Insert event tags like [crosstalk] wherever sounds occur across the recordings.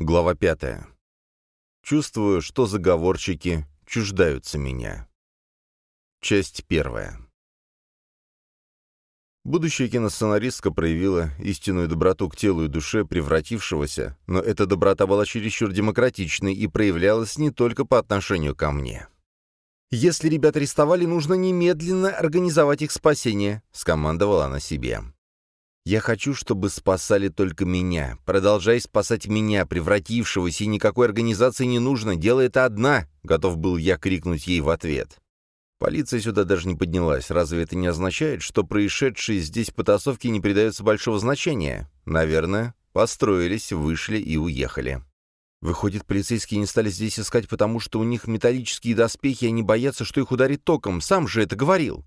Глава пятая. Чувствую, что заговорщики чуждаются меня. Часть первая. Будущая киносценаристка проявила истинную доброту к телу и душе превратившегося, но эта доброта была чересчур демократичной и проявлялась не только по отношению ко мне. «Если ребят арестовали, нужно немедленно организовать их спасение», — скомандовала она себе. Я хочу, чтобы спасали только меня. Продолжай спасать меня, превратившегося, и никакой организации не нужно. Делай это одна!» — готов был я крикнуть ей в ответ. Полиция сюда даже не поднялась. Разве это не означает, что происшедшие здесь потасовки не придаются большого значения? Наверное, построились, вышли и уехали. Выходит, полицейские не стали здесь искать, потому что у них металлические доспехи, и они боятся, что их ударит током. Сам же это говорил.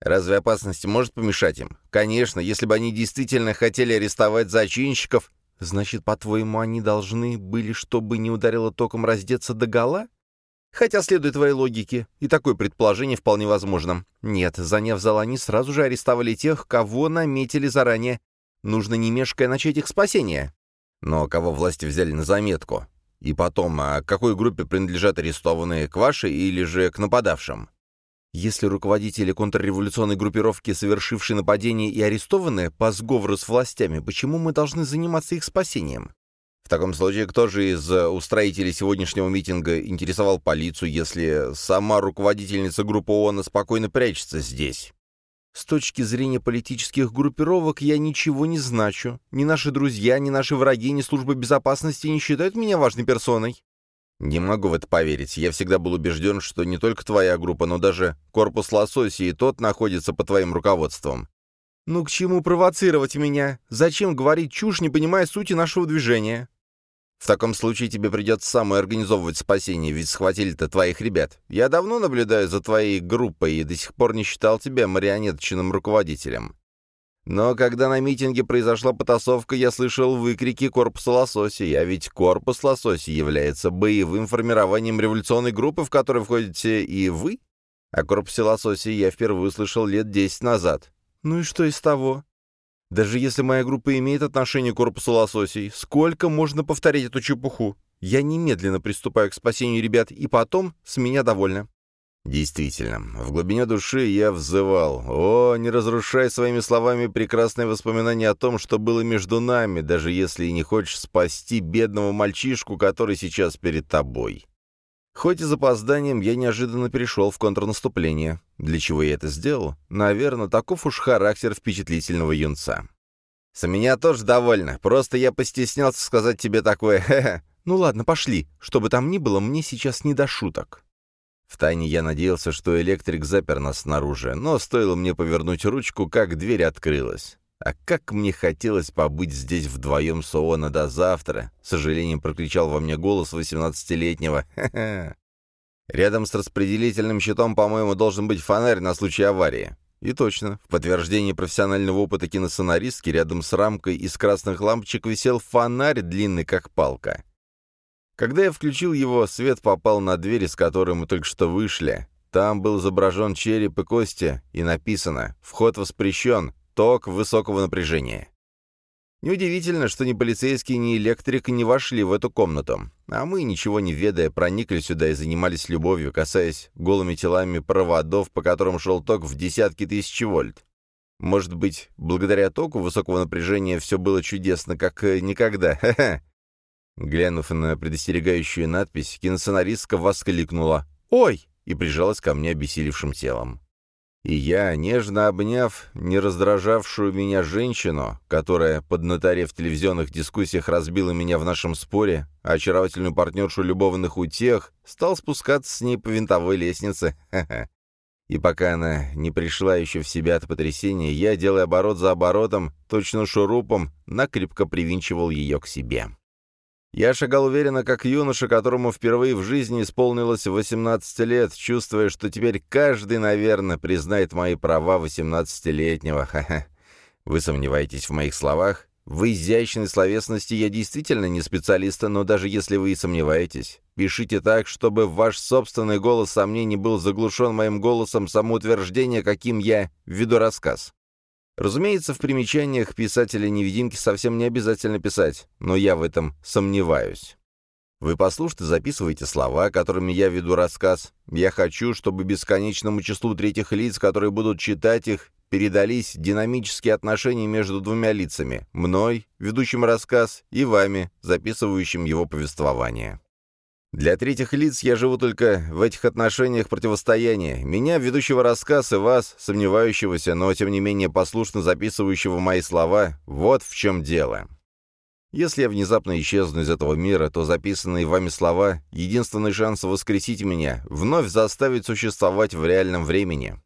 Разве опасность может помешать им? Конечно, если бы они действительно хотели арестовать зачинщиков, значит, по-твоему, они должны были, чтобы не ударило током, раздеться до гола? Хотя, следует твоей логике, и такое предположение вполне возможно. Нет, заняв зал, они сразу же арестовали тех, кого наметили заранее. Нужно не мешкая начать их спасение. Но кого власти взяли на заметку? И потом, а к какой группе принадлежат арестованные, к вашей или же к нападавшим? Если руководители контрреволюционной группировки, совершившие нападение и арестованы по сговору с властями, почему мы должны заниматься их спасением? В таком случае, кто же из э, устроителей сегодняшнего митинга интересовал полицию, если сама руководительница группы ООН спокойно прячется здесь? С точки зрения политических группировок я ничего не значу. Ни наши друзья, ни наши враги, ни служба безопасности не считают меня важной персоной. «Не могу в это поверить. Я всегда был убежден, что не только твоя группа, но даже корпус лососи и тот находится под твоим руководством». «Ну к чему провоцировать меня? Зачем говорить чушь, не понимая сути нашего движения?» «В таком случае тебе придется самой организовывать спасение, ведь схватили-то твоих ребят. Я давно наблюдаю за твоей группой и до сих пор не считал тебя марионеточным руководителем. Но когда на митинге произошла потасовка, я слышал выкрики корпуса лососи, а ведь корпус лососи является боевым формированием революционной группы, в которой входите и вы. О корпусе лососи я впервые услышал лет десять назад. Ну и что из того? Даже если моя группа имеет отношение к корпусу лососей, сколько можно повторять эту чепуху? Я немедленно приступаю к спасению ребят, и потом с меня довольно. Действительно, в глубине души я взывал. «О, не разрушай своими словами прекрасные воспоминания о том, что было между нами, даже если и не хочешь спасти бедного мальчишку, который сейчас перед тобой». Хоть и с опозданием я неожиданно перешел в контрнаступление. Для чего я это сделал? Наверное, таков уж характер впечатлительного юнца. «С меня тоже довольно. Просто я постеснялся сказать тебе такое. [laughs] Хе -хе. Ну ладно, пошли. Что бы там ни было, мне сейчас не до шуток». Втайне я надеялся, что электрик запер нас снаружи, но стоило мне повернуть ручку, как дверь открылась. А как мне хотелось побыть здесь вдвоем с Оона до завтра, сожалением прокричал во мне голос восемнадцатилетнего. Рядом с распределительным щитом, по-моему, должен быть фонарь на случай аварии. И точно, в подтверждении профессионального опыта киносценаристки рядом с рамкой из красных лампочек висел фонарь, длинный как палка. Когда я включил его, свет попал на дверь, из которой мы только что вышли. Там был изображен череп и кости, и написано «Вход воспрещен, ток высокого напряжения». Неудивительно, что ни полицейский, ни электрик не вошли в эту комнату, а мы, ничего не ведая, проникли сюда и занимались любовью, касаясь голыми телами проводов, по которым шел ток в десятки тысяч вольт. Может быть, благодаря току высокого напряжения все было чудесно, как э, никогда. [laughs] Ха-ха. Глянув на предостерегающую надпись, киносценаристка воскликнула «Ой!» и прижалась ко мне обессилевшим телом. И я, нежно обняв не раздражавшую меня женщину, которая, поднаторев в телевизионных дискуссиях, разбила меня в нашем споре, а очаровательную партнершу любовных утех, стал спускаться с ней по винтовой лестнице. И пока она не пришла еще в себя от потрясения, я, делая оборот за оборотом, точно шурупом, накрепко привинчивал ее к себе. Я шагал уверенно, как юноша, которому впервые в жизни исполнилось 18 лет, чувствуя, что теперь каждый, наверное, признает мои права 18-летнего. [laughs] Ха-ха. Вы сомневаетесь в моих словах? В изящной словесности я действительно не специалист, но даже если вы и сомневаетесь, пишите так, чтобы ваш собственный голос сомнений был заглушен моим голосом самоутверждения, каким я веду рассказ. Разумеется, в примечаниях писателя-невидимки совсем не обязательно писать, но я в этом сомневаюсь. Вы послушайте, записывайте слова, которыми я веду рассказ. Я хочу, чтобы бесконечному числу третьих лиц, которые будут читать их, передались динамические отношения между двумя лицами – мной, ведущим рассказ, и вами, записывающим его повествование. Для третьих лиц я живу только в этих отношениях противостояния. Меня, ведущего рассказ, и вас, сомневающегося, но тем не менее послушно записывающего мои слова, вот в чем дело. Если я внезапно исчезну из этого мира, то записанные вами слова — единственный шанс воскресить меня, вновь заставить существовать в реальном времени.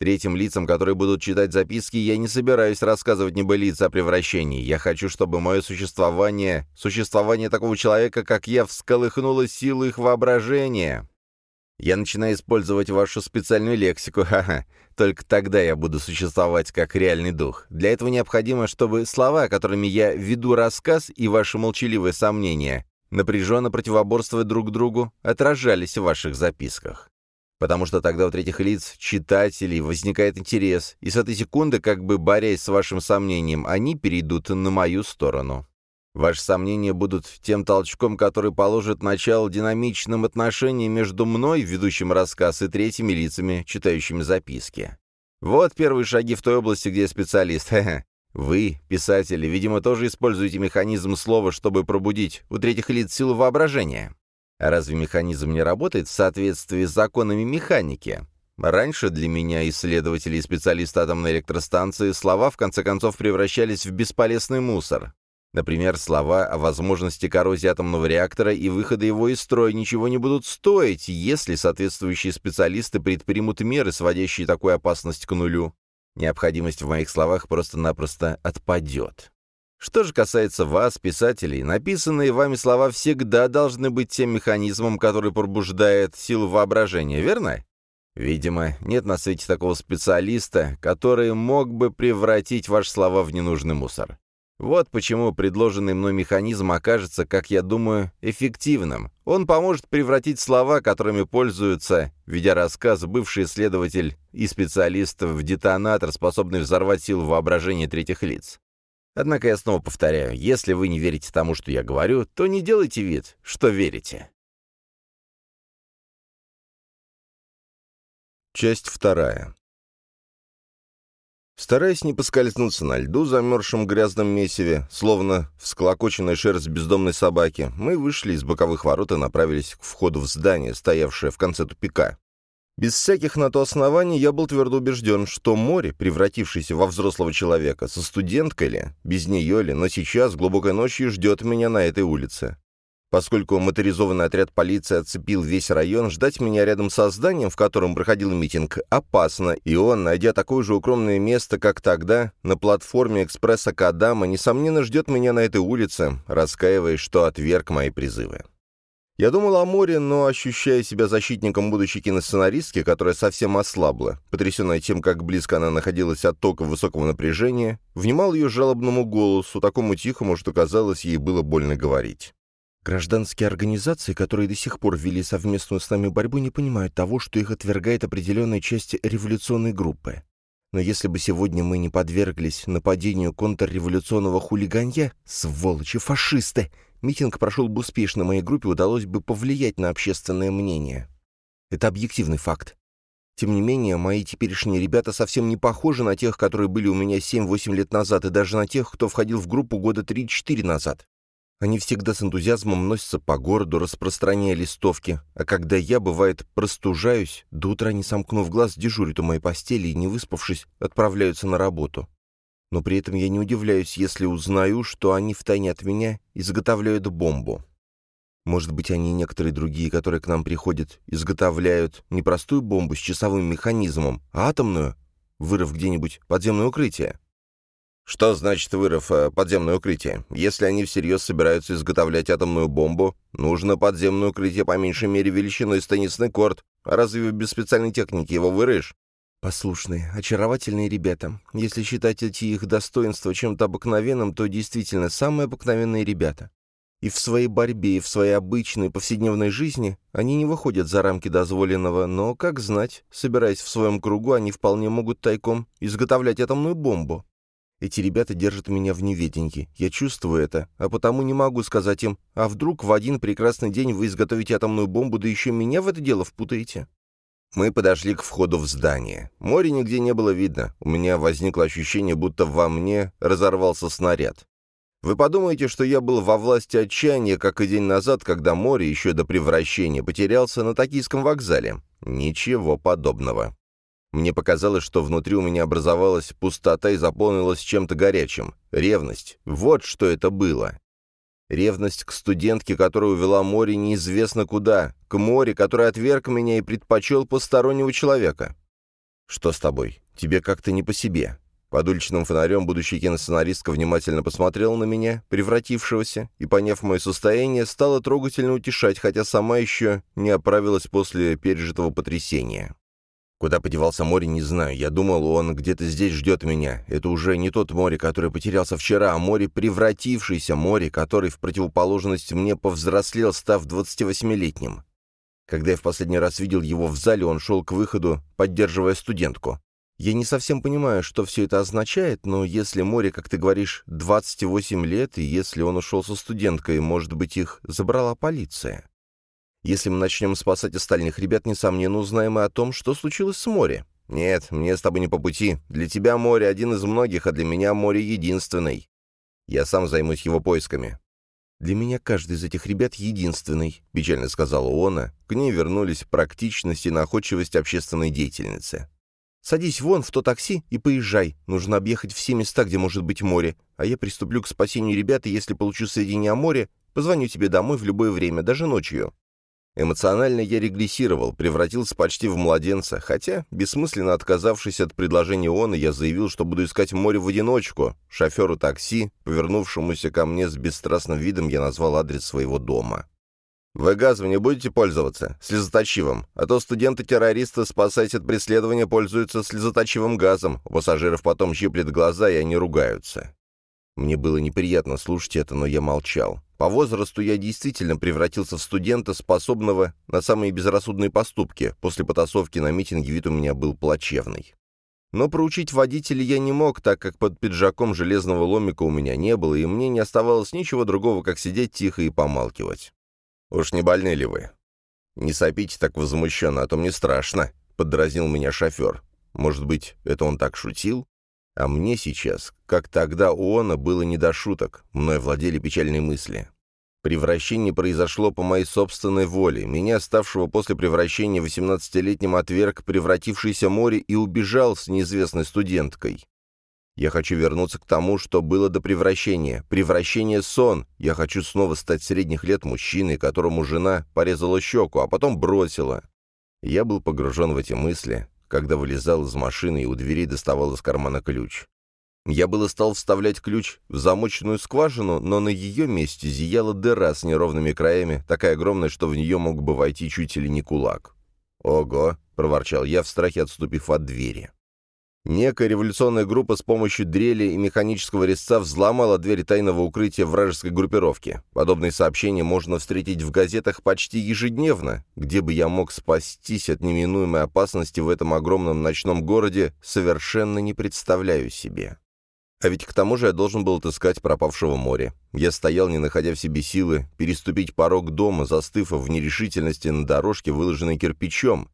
Третьим лицам, которые будут читать записки, я не собираюсь рассказывать небылицы о превращении. Я хочу, чтобы мое существование, существование такого человека, как я, всколыхнуло силу их воображения. Я начинаю использовать вашу специальную лексику, [laughs] ха-ха. Только тогда я буду существовать как реальный дух. Для этого необходимо, чтобы слова, которыми я веду рассказ, и ваши молчаливые сомнения, напряженно противоборствуя друг другу, отражались в ваших записках потому что тогда у третьих лиц, читателей, возникает интерес, и с этой секунды, как бы борясь с вашим сомнением, они перейдут на мою сторону. Ваши сомнения будут тем толчком, который положит начало динамичным отношениям между мной, ведущим рассказ, и третьими лицами, читающими записки. Вот первые шаги в той области, где я специалист. [laughs] Вы, писатели, видимо, тоже используете механизм слова, чтобы пробудить у третьих лиц силу воображения. А разве механизм не работает в соответствии с законами механики? Раньше для меня, исследователи и специалисты атомной электростанции, слова в конце концов превращались в бесполезный мусор. Например, слова о возможности коррозии атомного реактора и выхода его из строя ничего не будут стоить, если соответствующие специалисты предпримут меры, сводящие такую опасность к нулю. Необходимость в моих словах просто-напросто отпадет. Что же касается вас, писателей, написанные вами слова всегда должны быть тем механизмом, который пробуждает силу воображения, верно? Видимо, нет на свете такого специалиста, который мог бы превратить ваши слова в ненужный мусор. Вот почему предложенный мной механизм окажется, как я думаю, эффективным. Он поможет превратить слова, которыми пользуются, ведя рассказ, бывший исследователь и специалист в детонатор, способный взорвать силу воображения третьих лиц. Однако я снова повторяю, если вы не верите тому, что я говорю, то не делайте вид, что верите. Часть вторая. Стараясь не поскользнуться на льду, замерзшем грязном месиве, словно всколокоченная шерсть бездомной собаки, мы вышли из боковых ворот и направились к входу в здание, стоявшее в конце тупика. Без всяких на то оснований я был твердо убежден, что море, превратившееся во взрослого человека, со студенткой ли, без нее ли, но сейчас, глубокой ночью, ждет меня на этой улице. Поскольку моторизованный отряд полиции оцепил весь район, ждать меня рядом со зданием, в котором проходил митинг, опасно, и он, найдя такое же укромное место, как тогда, на платформе экспресса Кадама, несомненно ждет меня на этой улице, раскаиваясь, что отверг мои призывы. Я думал о море, но, ощущая себя защитником будущей киносценаристки, которая совсем ослабла, потрясенная тем, как близко она находилась от тока высокого напряжения, внимал ее жалобному голосу, такому тихому, что, казалось, ей было больно говорить. Гражданские организации, которые до сих пор вели совместную с нами борьбу, не понимают того, что их отвергает определенная часть революционной группы. Но если бы сегодня мы не подверглись нападению контрреволюционного хулиганья, сволочи, фашисты, Митинг прошел бы успешно, моей группе удалось бы повлиять на общественное мнение. Это объективный факт. Тем не менее, мои теперешние ребята совсем не похожи на тех, которые были у меня 7-8 лет назад, и даже на тех, кто входил в группу года 3-4 назад. Они всегда с энтузиазмом носятся по городу, распространяя листовки, а когда я, бывает, простужаюсь, до утра не сомкнув глаз, дежурят у моей постели и, не выспавшись, отправляются на работу но при этом я не удивляюсь, если узнаю, что они втайне от меня изготовляют бомбу. Может быть, они и некоторые другие, которые к нам приходят, изготовляют не простую бомбу с часовым механизмом, а атомную, вырыв где-нибудь подземное укрытие. Что значит вырыв э, подземное укрытие? Если они всерьез собираются изготовлять атомную бомбу, нужно подземное укрытие по меньшей мере величиной с теннисный корт. А разве без специальной техники его вырыешь? Послушные, очаровательные ребята. Если считать эти их достоинства чем-то обыкновенным, то действительно самые обыкновенные ребята. И в своей борьбе, и в своей обычной повседневной жизни они не выходят за рамки дозволенного, но, как знать, собираясь в своем кругу, они вполне могут тайком изготовлять атомную бомбу. Эти ребята держат меня в неведенье, я чувствую это, а потому не могу сказать им, а вдруг в один прекрасный день вы изготовите атомную бомбу, да еще меня в это дело впутаете? Мы подошли к входу в здание. Море нигде не было видно. У меня возникло ощущение, будто во мне разорвался снаряд. Вы подумаете, что я был во власти отчаяния, как и день назад, когда море еще до превращения потерялся на Токийском вокзале. Ничего подобного. Мне показалось, что внутри у меня образовалась пустота и заполнилась чем-то горячим. Ревность. Вот что это было. Ревность к студентке, которая увела море неизвестно куда, к море, который отверг меня и предпочел постороннего человека. «Что с тобой? Тебе как-то не по себе. Под уличным фонарем будущая киносценаристка внимательно посмотрела на меня, превратившегося, и, поняв мое состояние, стала трогательно утешать, хотя сама еще не оправилась после пережитого потрясения. Куда подевался море, не знаю. Я думал, он где-то здесь ждет меня. Это уже не тот море, который потерялся вчера, а море превратившееся море, который в противоположность мне повзрослел, став 28-летним. Когда я в последний раз видел его в зале, он шел к выходу, поддерживая студентку. Я не совсем понимаю, что все это означает, но если море, как ты говоришь, 28 лет, и если он ушел со студенткой, может быть, их забрала полиция. Если мы начнем спасать остальных ребят, несомненно, узнаем и о том, что случилось с море. Нет, мне с тобой не по пути. Для тебя море один из многих, а для меня море единственный. Я сам займусь его поисками. «Для меня каждый из этих ребят единственный», — печально сказала Она. К ней вернулись практичность и находчивость общественной деятельницы. Садись вон в то такси и поезжай. Нужно объехать все места, где может быть море. А я приступлю к спасению ребят, и если получу сведения о море, позвоню тебе домой в любое время, даже ночью». Эмоционально я регрессировал, превратился почти в младенца, хотя, бессмысленно отказавшись от предложения он, я заявил, что буду искать море в одиночку. Шоферу такси, повернувшемуся ко мне с бесстрастным видом, я назвал адрес своего дома. Вы газом не будете пользоваться? Слезоточивым. А то студенты-террористы, спасаясь от преследования, пользуются слезоточивым газом. У пассажиров потом щиплет глаза, и они ругаются. Мне было неприятно слушать это, но я молчал. По возрасту я действительно превратился в студента, способного на самые безрассудные поступки. После потасовки на митинге вид у меня был плачевный. Но проучить водителя я не мог, так как под пиджаком железного ломика у меня не было, и мне не оставалось ничего другого, как сидеть тихо и помалкивать. «Уж не больны ли вы?» «Не сопите так возмущенно, а то мне страшно», — поддразнил меня шофер. «Может быть, это он так шутил?» А мне сейчас, как тогда у Она, было не до шуток, мной владели печальные мысли. Превращение произошло по моей собственной воле. Меня, ставшего после превращения 18-летним, отверг превратившееся море и убежал с неизвестной студенткой. Я хочу вернуться к тому, что было до превращения. Превращение — сон. Я хочу снова стать средних лет мужчиной, которому жена порезала щеку, а потом бросила. Я был погружен в эти мысли, когда вылезал из машины и у двери доставал из кармана ключ. Я было стал вставлять ключ в замоченную скважину, но на ее месте зияла дыра с неровными краями, такая огромная, что в нее мог бы войти чуть или не кулак. «Ого!» — проворчал я в страхе, отступив от двери. Некая революционная группа с помощью дрели и механического резца взломала дверь тайного укрытия вражеской группировки. Подобные сообщения можно встретить в газетах почти ежедневно. Где бы я мог спастись от неминуемой опасности в этом огромном ночном городе, совершенно не представляю себе. А ведь к тому же я должен был отыскать пропавшего моря. Я стоял, не находя в себе силы, переступить порог дома, застыв в нерешительности на дорожке, выложенной кирпичом,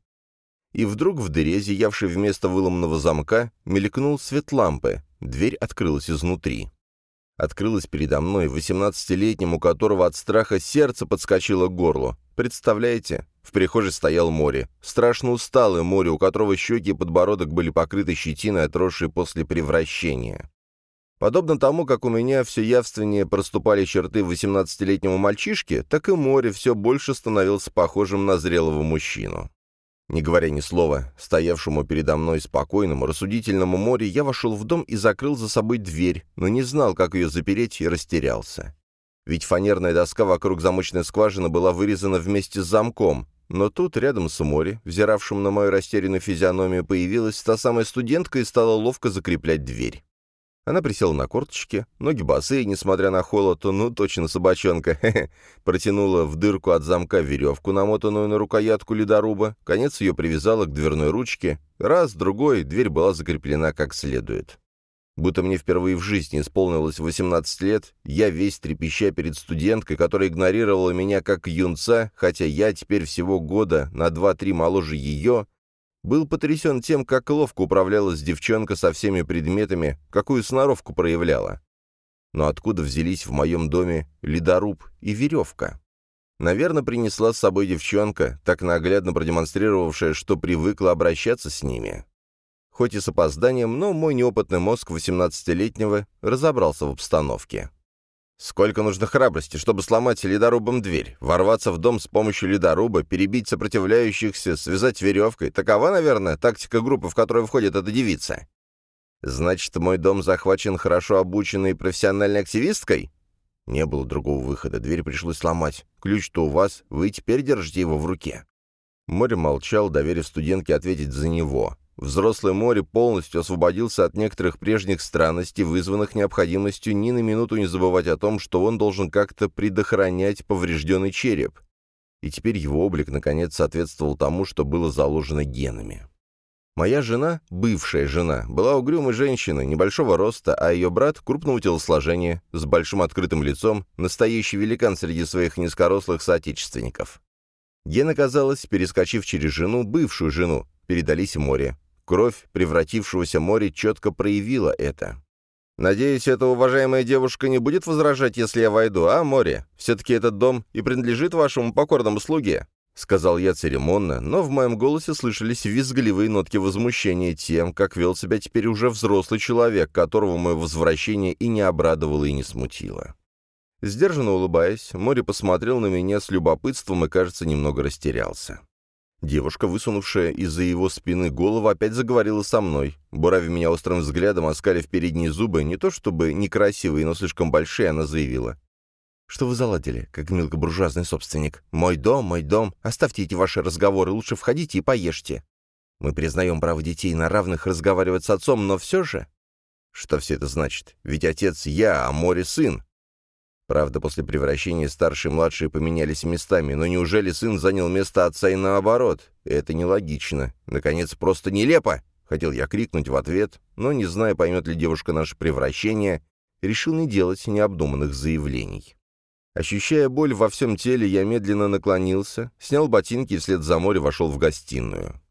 и вдруг в дыре, зиявшей вместо выломанного замка, мелькнул свет лампы. Дверь открылась изнутри. Открылась передо мной, восемнадцатилетним, у которого от страха сердце подскочило к горлу. Представляете? В прихожей стоял море. Страшно усталое море, у которого щеки и подбородок были покрыты щетиной, отросшей после превращения. Подобно тому, как у меня все явственнее проступали черты восемнадцатилетнего мальчишки, так и море все больше становилось похожим на зрелого мужчину. Не говоря ни слова, стоявшему передо мной спокойному, рассудительному море, я вошел в дом и закрыл за собой дверь, но не знал, как ее запереть, и растерялся. Ведь фанерная доска вокруг замочной скважины была вырезана вместе с замком, но тут, рядом с море, взиравшим на мою растерянную физиономию, появилась та самая студентка и стала ловко закреплять дверь. Она присела на корточки, ноги босые, несмотря на холод, ну точно собачонка, [laughs] протянула в дырку от замка веревку, намотанную на рукоятку ледоруба, конец ее привязала к дверной ручке, раз, другой, дверь была закреплена как следует. Будто мне впервые в жизни исполнилось 18 лет, я весь трепеща перед студенткой, которая игнорировала меня как юнца, хотя я теперь всего года на 2-3 моложе ее, был потрясен тем, как ловко управлялась девчонка со всеми предметами, какую сноровку проявляла. Но откуда взялись в моем доме ледоруб и веревка? Наверное, принесла с собой девчонка, так наглядно продемонстрировавшая, что привыкла обращаться с ними. Хоть и с опозданием, но мой неопытный мозг 18-летнего разобрался в обстановке. Сколько нужно храбрости, чтобы сломать ледорубом дверь, ворваться в дом с помощью ледоруба, перебить сопротивляющихся, связать веревкой. Такова, наверное, тактика группы, в которую входит эта девица. Значит, мой дом захвачен хорошо обученной профессиональной активисткой? Не было другого выхода, дверь пришлось сломать. Ключ-то у вас, вы теперь держите его в руке. Море молчал, доверив студентке ответить за него. Взрослое море полностью освободился от некоторых прежних странностей, вызванных необходимостью ни на минуту не забывать о том, что он должен как-то предохранять поврежденный череп. И теперь его облик, наконец, соответствовал тому, что было заложено генами. Моя жена, бывшая жена, была угрюмой женщиной, небольшого роста, а ее брат, крупного телосложения, с большим открытым лицом, настоящий великан среди своих низкорослых соотечественников. Гены, казалось, перескочив через жену, бывшую жену, передались море. Кровь превратившегося моря четко проявила это. «Надеюсь, эта уважаемая девушка не будет возражать, если я войду, а, море? Все-таки этот дом и принадлежит вашему покорному слуге», — сказал я церемонно, но в моем голосе слышались визгливые нотки возмущения тем, как вел себя теперь уже взрослый человек, которого мое возвращение и не обрадовало, и не смутило. Сдержанно улыбаясь, море посмотрел на меня с любопытством и, кажется, немного растерялся. Девушка, высунувшая из-за его спины голову, опять заговорила со мной. Бурави меня острым взглядом, оскалив передние зубы, не то чтобы некрасивые, но слишком большие, она заявила. «Что вы заладили, как мелкобуржуазный собственник? Мой дом, мой дом. Оставьте эти ваши разговоры, лучше входите и поешьте. Мы признаем право детей на равных разговаривать с отцом, но все же...» «Что все это значит? Ведь отец я, а море сын. Правда, после превращения старший и младший поменялись местами, но неужели сын занял место отца и наоборот? Это нелогично. Наконец, просто нелепо! Хотел я крикнуть в ответ, но, не зная, поймет ли девушка наше превращение, решил не делать необдуманных заявлений. Ощущая боль во всем теле, я медленно наклонился, снял ботинки и вслед за море вошел в гостиную.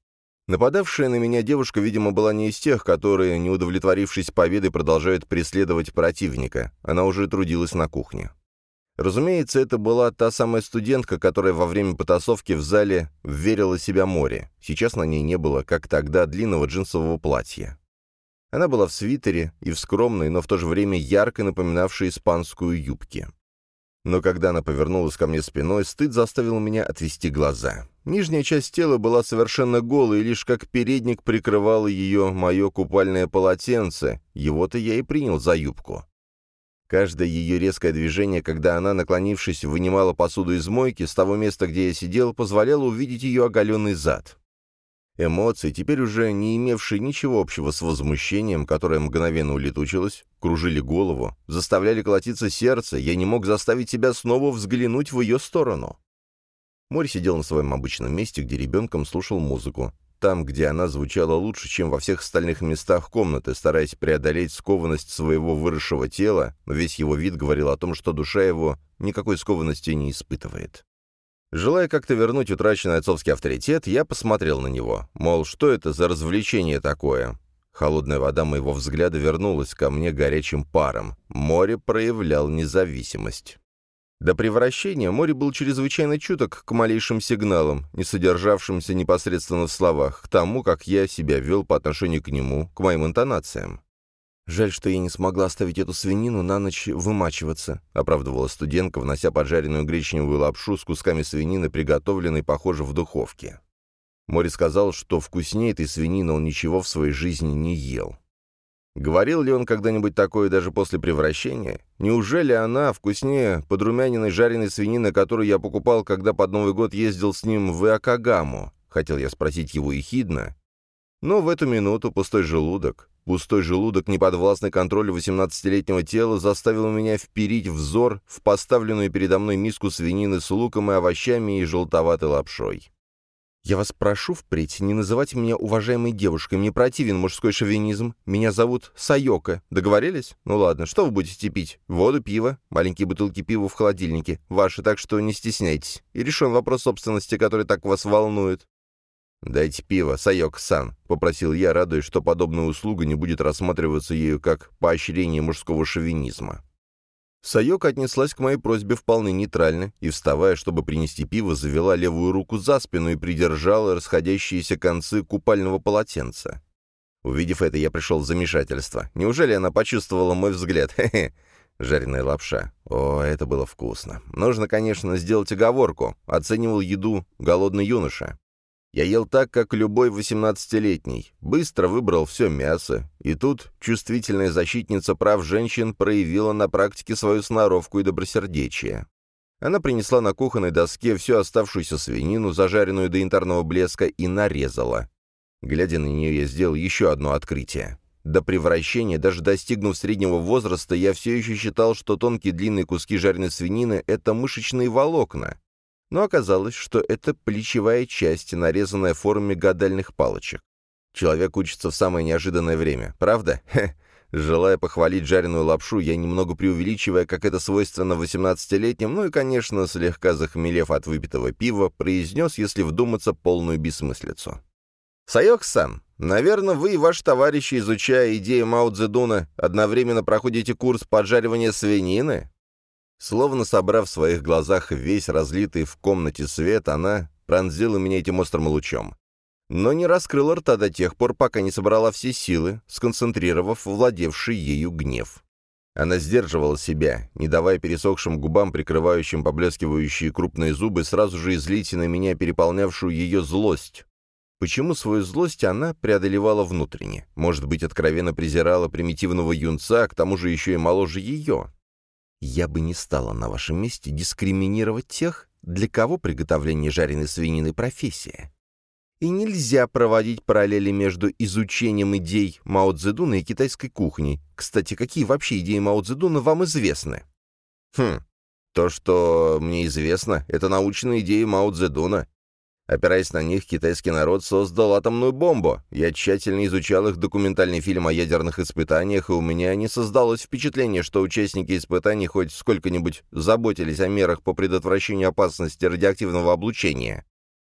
Нападавшая на меня девушка, видимо, была не из тех, которые, не удовлетворившись победой, продолжают преследовать противника. Она уже трудилась на кухне. Разумеется, это была та самая студентка, которая во время потасовки в зале верила себя море. Сейчас на ней не было, как тогда, длинного джинсового платья. Она была в свитере и в скромной, но в то же время ярко напоминавшей испанскую юбке. Но когда она повернулась ко мне спиной, стыд заставил меня отвести глаза. Нижняя часть тела была совершенно голой, лишь как передник прикрывало ее мое купальное полотенце. Его-то я и принял за юбку. Каждое ее резкое движение, когда она, наклонившись, вынимала посуду из мойки, с того места, где я сидел, позволяло увидеть ее оголенный зад. Эмоции, теперь уже не имевшие ничего общего с возмущением, которое мгновенно улетучилось, кружили голову, заставляли колотиться сердце, я не мог заставить себя снова взглянуть в ее сторону. Мори сидел на своем обычном месте, где ребенком слушал музыку. Там, где она звучала лучше, чем во всех остальных местах комнаты, стараясь преодолеть скованность своего выросшего тела, весь его вид говорил о том, что душа его никакой скованности не испытывает. Желая как-то вернуть утраченный отцовский авторитет, я посмотрел на него. Мол, что это за развлечение такое? Холодная вода моего взгляда вернулась ко мне горячим паром. Море проявлял независимость. До превращения море был чрезвычайно чуток к малейшим сигналам, не содержавшимся непосредственно в словах, к тому, как я себя вел по отношению к нему, к моим интонациям. «Жаль, что я не смогла оставить эту свинину на ночь вымачиваться», — оправдывала студентка, внося поджаренную гречневую лапшу с кусками свинины, приготовленной, похоже, в духовке. Мори сказал, что вкуснее этой свинины он ничего в своей жизни не ел. Говорил ли он когда-нибудь такое даже после превращения? Неужели она вкуснее подрумяненной жареной свинины, которую я покупал, когда под Новый год ездил с ним в Иокагаму? Хотел я спросить его ехидно. Но в эту минуту пустой желудок, пустой желудок, неподвластный контролю 18-летнего тела, заставил меня вперить взор в поставленную передо мной миску свинины с луком и овощами и желтоватой лапшой. «Я вас прошу впредь не называть меня уважаемой девушкой, мне противен мужской шовинизм. Меня зовут Сайока. Договорились? Ну ладно, что вы будете пить? Воду, пиво? Маленькие бутылки пива в холодильнике. Ваши, так что не стесняйтесь. И решен вопрос собственности, который так вас волнует. «Дайте пиво, Сайок-сан», — попросил я, радуясь, что подобная услуга не будет рассматриваться ею как поощрение мужского шовинизма. Сайок отнеслась к моей просьбе вполне нейтрально и, вставая, чтобы принести пиво, завела левую руку за спину и придержала расходящиеся концы купального полотенца. Увидев это, я пришел в замешательство. Неужели она почувствовала мой взгляд? [laughs] Хе-хе. Жареная лапша. О, это было вкусно. Нужно, конечно, сделать оговорку. Оценивал еду голодный юноша. Я ел так, как любой восемнадцатилетний, быстро выбрал все мясо, и тут чувствительная защитница прав женщин проявила на практике свою сноровку и добросердечие. Она принесла на кухонной доске всю оставшуюся свинину, зажаренную до янтарного блеска, и нарезала. Глядя на нее, я сделал еще одно открытие. До превращения, даже достигнув среднего возраста, я все еще считал, что тонкие длинные куски жареной свинины — это мышечные волокна, но оказалось, что это плечевая часть, нарезанная в форме гадальных палочек. Человек учится в самое неожиданное время, правда? Хе. Желая похвалить жареную лапшу, я немного преувеличивая, как это свойственно 18-летним, ну и, конечно, слегка захмелев от выпитого пива, произнес, если вдуматься, полную бессмыслицу. «Сайок-сан, наверное, вы и ваши товарищи, изучая идеи Мао Цзэдуна, одновременно проходите курс поджаривания свинины?» Словно собрав в своих глазах весь разлитый в комнате свет, она пронзила меня этим острым лучом. Но не раскрыла рта до тех пор, пока не собрала все силы, сконцентрировав владевший ею гнев. Она сдерживала себя, не давая пересохшим губам, прикрывающим поблескивающие крупные зубы, сразу же излить на меня переполнявшую ее злость. Почему свою злость она преодолевала внутренне? Может быть, откровенно презирала примитивного юнца, к тому же еще и моложе ее? Я бы не стала на вашем месте дискриминировать тех, для кого приготовление жареной свинины – профессия. И нельзя проводить параллели между изучением идей Мао Цзэдуна и китайской кухней. Кстати, какие вообще идеи Мао Цзэдуна вам известны? Хм, то, что мне известно, это научные идеи Мао Цзэдуна. Опираясь на них, китайский народ создал атомную бомбу. Я тщательно изучал их документальный фильм о ядерных испытаниях, и у меня не создалось впечатление, что участники испытаний хоть сколько-нибудь заботились о мерах по предотвращению опасности радиоактивного облучения.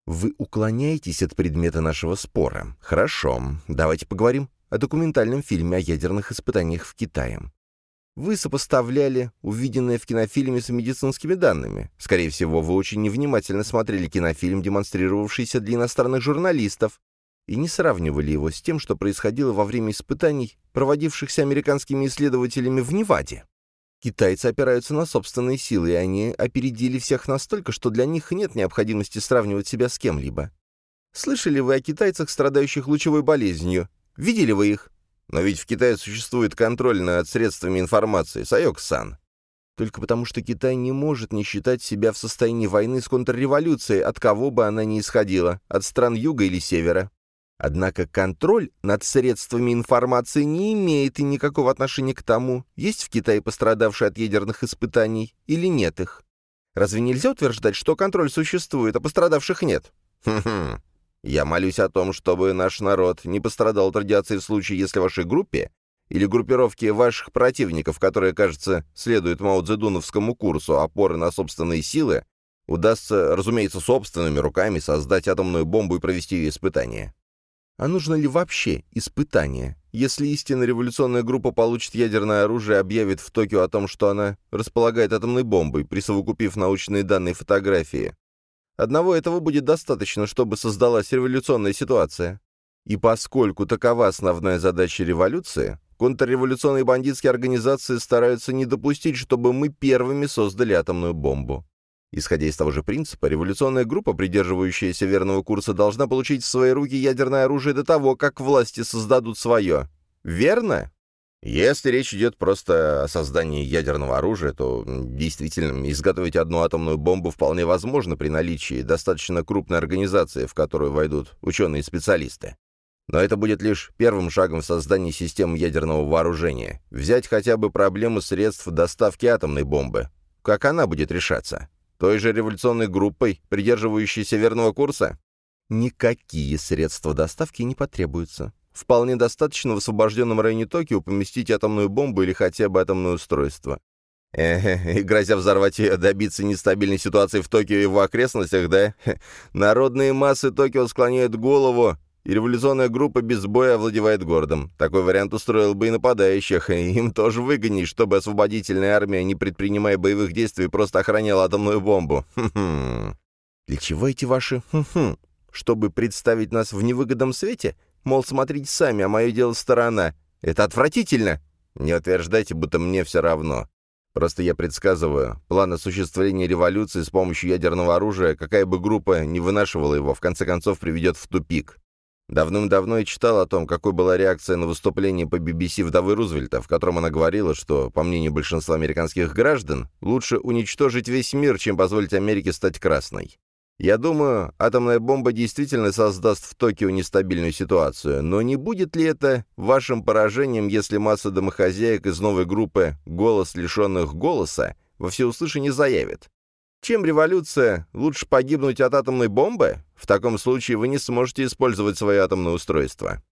Вы уклоняетесь от предмета нашего спора. Хорошо, давайте поговорим о документальном фильме о ядерных испытаниях в Китае. Вы сопоставляли увиденное в кинофильме с медицинскими данными. Скорее всего, вы очень невнимательно смотрели кинофильм, демонстрировавшийся для иностранных журналистов, и не сравнивали его с тем, что происходило во время испытаний, проводившихся американскими исследователями в Неваде. Китайцы опираются на собственные силы, и они опередили всех настолько, что для них нет необходимости сравнивать себя с кем-либо. Слышали вы о китайцах, страдающих лучевой болезнью? Видели вы их? Но ведь в Китае существует контроль над средствами информации, Сайок-сан. Только потому, что Китай не может не считать себя в состоянии войны с контрреволюцией, от кого бы она ни исходила, от стран юга или севера. Однако контроль над средствами информации не имеет и никакого отношения к тому, есть в Китае пострадавшие от ядерных испытаний или нет их. Разве нельзя утверждать, что контроль существует, а пострадавших нет? Хм-хм. Я молюсь о том, чтобы наш народ не пострадал от радиации в случае, если вашей группе или группировке ваших противников, которые, кажется, следуют Мао Цзэдуновскому курсу опоры на собственные силы, удастся, разумеется, собственными руками создать атомную бомбу и провести ее испытание. А нужно ли вообще испытание? Если истинно революционная группа получит ядерное оружие и объявит в Токио о том, что она располагает атомной бомбой, присовокупив научные данные фотографии, Одного этого будет достаточно, чтобы создалась революционная ситуация. И поскольку такова основная задача революции, контрреволюционные бандитские организации стараются не допустить, чтобы мы первыми создали атомную бомбу. Исходя из того же принципа, революционная группа, придерживающаяся верного курса, должна получить в свои руки ядерное оружие до того, как власти создадут свое. Верно? Если речь идет просто о создании ядерного оружия, то действительно изготовить одну атомную бомбу вполне возможно при наличии достаточно крупной организации, в которую войдут ученые и специалисты. Но это будет лишь первым шагом в создании системы ядерного вооружения. Взять хотя бы проблему средств доставки атомной бомбы. Как она будет решаться? Той же революционной группой, придерживающейся верного курса? Никакие средства доставки не потребуются. Вполне достаточно в освобожденном районе Токио поместить атомную бомбу или хотя бы атомное устройство. Эхе, [laughs] и грозя взорвать ее, добиться нестабильной ситуации в Токио и его окрестностях, да? [laughs] Народные массы Токио склоняют голову, и революционная группа без боя овладевает городом. Такой вариант устроил бы и нападающих, и им тоже выгодней, чтобы освободительная армия, не предпринимая боевых действий, просто охраняла атомную бомбу. Хм-хм. Для чего эти ваши хм-хм? Чтобы представить нас в невыгодном свете? Мол, смотрите сами, а мое дело сторона. Это отвратительно. Не утверждайте, будто мне все равно. Просто я предсказываю, план осуществления революции с помощью ядерного оружия, какая бы группа не вынашивала его, в конце концов приведет в тупик. Давным-давно я читал о том, какой была реакция на выступление по BBC вдовы Рузвельта, в котором она говорила, что, по мнению большинства американских граждан, лучше уничтожить весь мир, чем позволить Америке стать красной. Я думаю, атомная бомба действительно создаст в Токио нестабильную ситуацию, но не будет ли это вашим поражением, если масса домохозяек из новой группы «Голос лишенных голоса» во всеуслышание заявит? Чем революция? Лучше погибнуть от атомной бомбы? В таком случае вы не сможете использовать свое атомное устройство.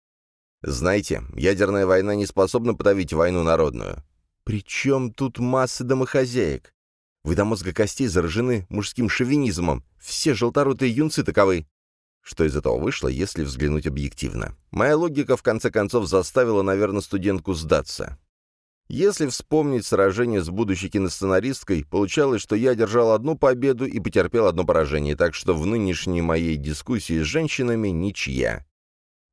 Знаете, ядерная война не способна подавить войну народную. Причем тут массы домохозяек? Вы до мозга костей заражены мужским шовинизмом. Все желторотые юнцы таковы. Что из этого вышло, если взглянуть объективно? Моя логика, в конце концов, заставила, наверное, студентку сдаться. Если вспомнить сражение с будущей киносценаристкой, получалось, что я держал одну победу и потерпел одно поражение, так что в нынешней моей дискуссии с женщинами ничья.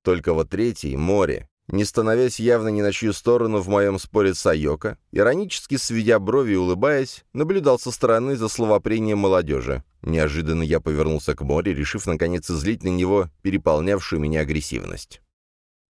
Только вот третий, море, не становясь явно ни на чью сторону в моем споре с Айоко, иронически сведя брови и улыбаясь, наблюдал со стороны за словопрением молодежи. Неожиданно я повернулся к море, решив наконец излить на него переполнявшую меня агрессивность.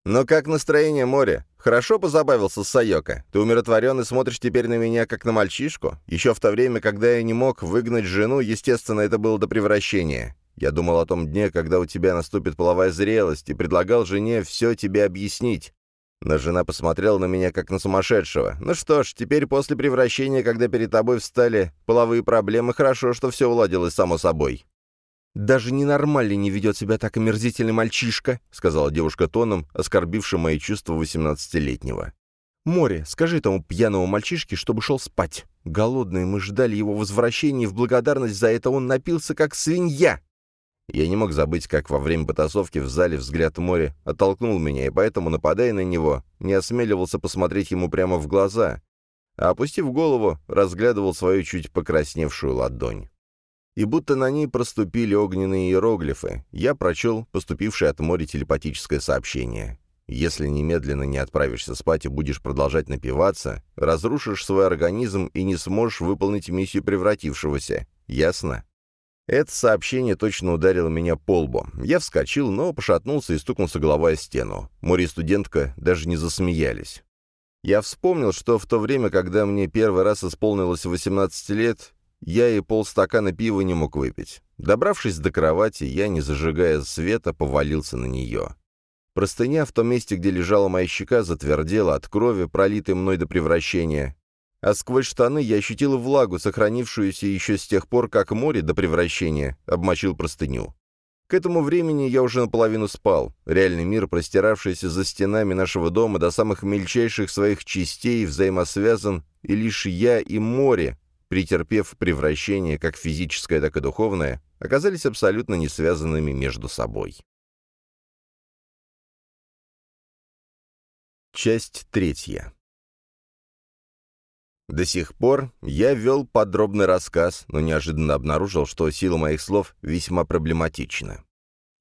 «Но как настроение море? Хорошо позабавился с Сайоко? Ты умиротворен и смотришь теперь на меня, как на мальчишку? Еще в то время, когда я не мог выгнать жену, естественно, это было до превращения. Я думал о том дне, когда у тебя наступит половая зрелость, и предлагал жене все тебе объяснить. Но жена посмотрела на меня, как на сумасшедшего. Ну что ж, теперь после превращения, когда перед тобой встали половые проблемы, хорошо, что все уладилось само собой. «Даже ненормальный не ведет себя так омерзительный мальчишка», сказала девушка тоном, оскорбившим мои чувства восемнадцатилетнего. «Море, скажи тому пьяному мальчишке, чтобы шел спать. Голодные мы ждали его возвращения, и в благодарность за это он напился, как свинья». Я не мог забыть, как во время потасовки в зале взгляд моря оттолкнул меня, и поэтому, нападая на него, не осмеливался посмотреть ему прямо в глаза, а, опустив голову, разглядывал свою чуть покрасневшую ладонь. И будто на ней проступили огненные иероглифы, я прочел поступившее от моря телепатическое сообщение. Если немедленно не отправишься спать и будешь продолжать напиваться, разрушишь свой организм и не сможешь выполнить миссию превратившегося. Ясно? Это сообщение точно ударило меня по лбу. Я вскочил, но пошатнулся и стукнулся головой о стену. Море и студентка даже не засмеялись. Я вспомнил, что в то время, когда мне первый раз исполнилось 18 лет, я и полстакана пива не мог выпить. Добравшись до кровати, я, не зажигая света, повалился на нее. Простыня в том месте, где лежала моя щека, затвердела от крови, пролитой мной до превращения, а сквозь штаны я ощутил влагу, сохранившуюся еще с тех пор, как море до превращения обмочил простыню. К этому времени я уже наполовину спал. Реальный мир, простиравшийся за стенами нашего дома до самых мельчайших своих частей, взаимосвязан, и лишь я и море, претерпев превращение как физическое, так и духовное, оказались абсолютно не связанными между собой. Часть третья. До сих пор я вел подробный рассказ, но неожиданно обнаружил, что сила моих слов весьма проблематична.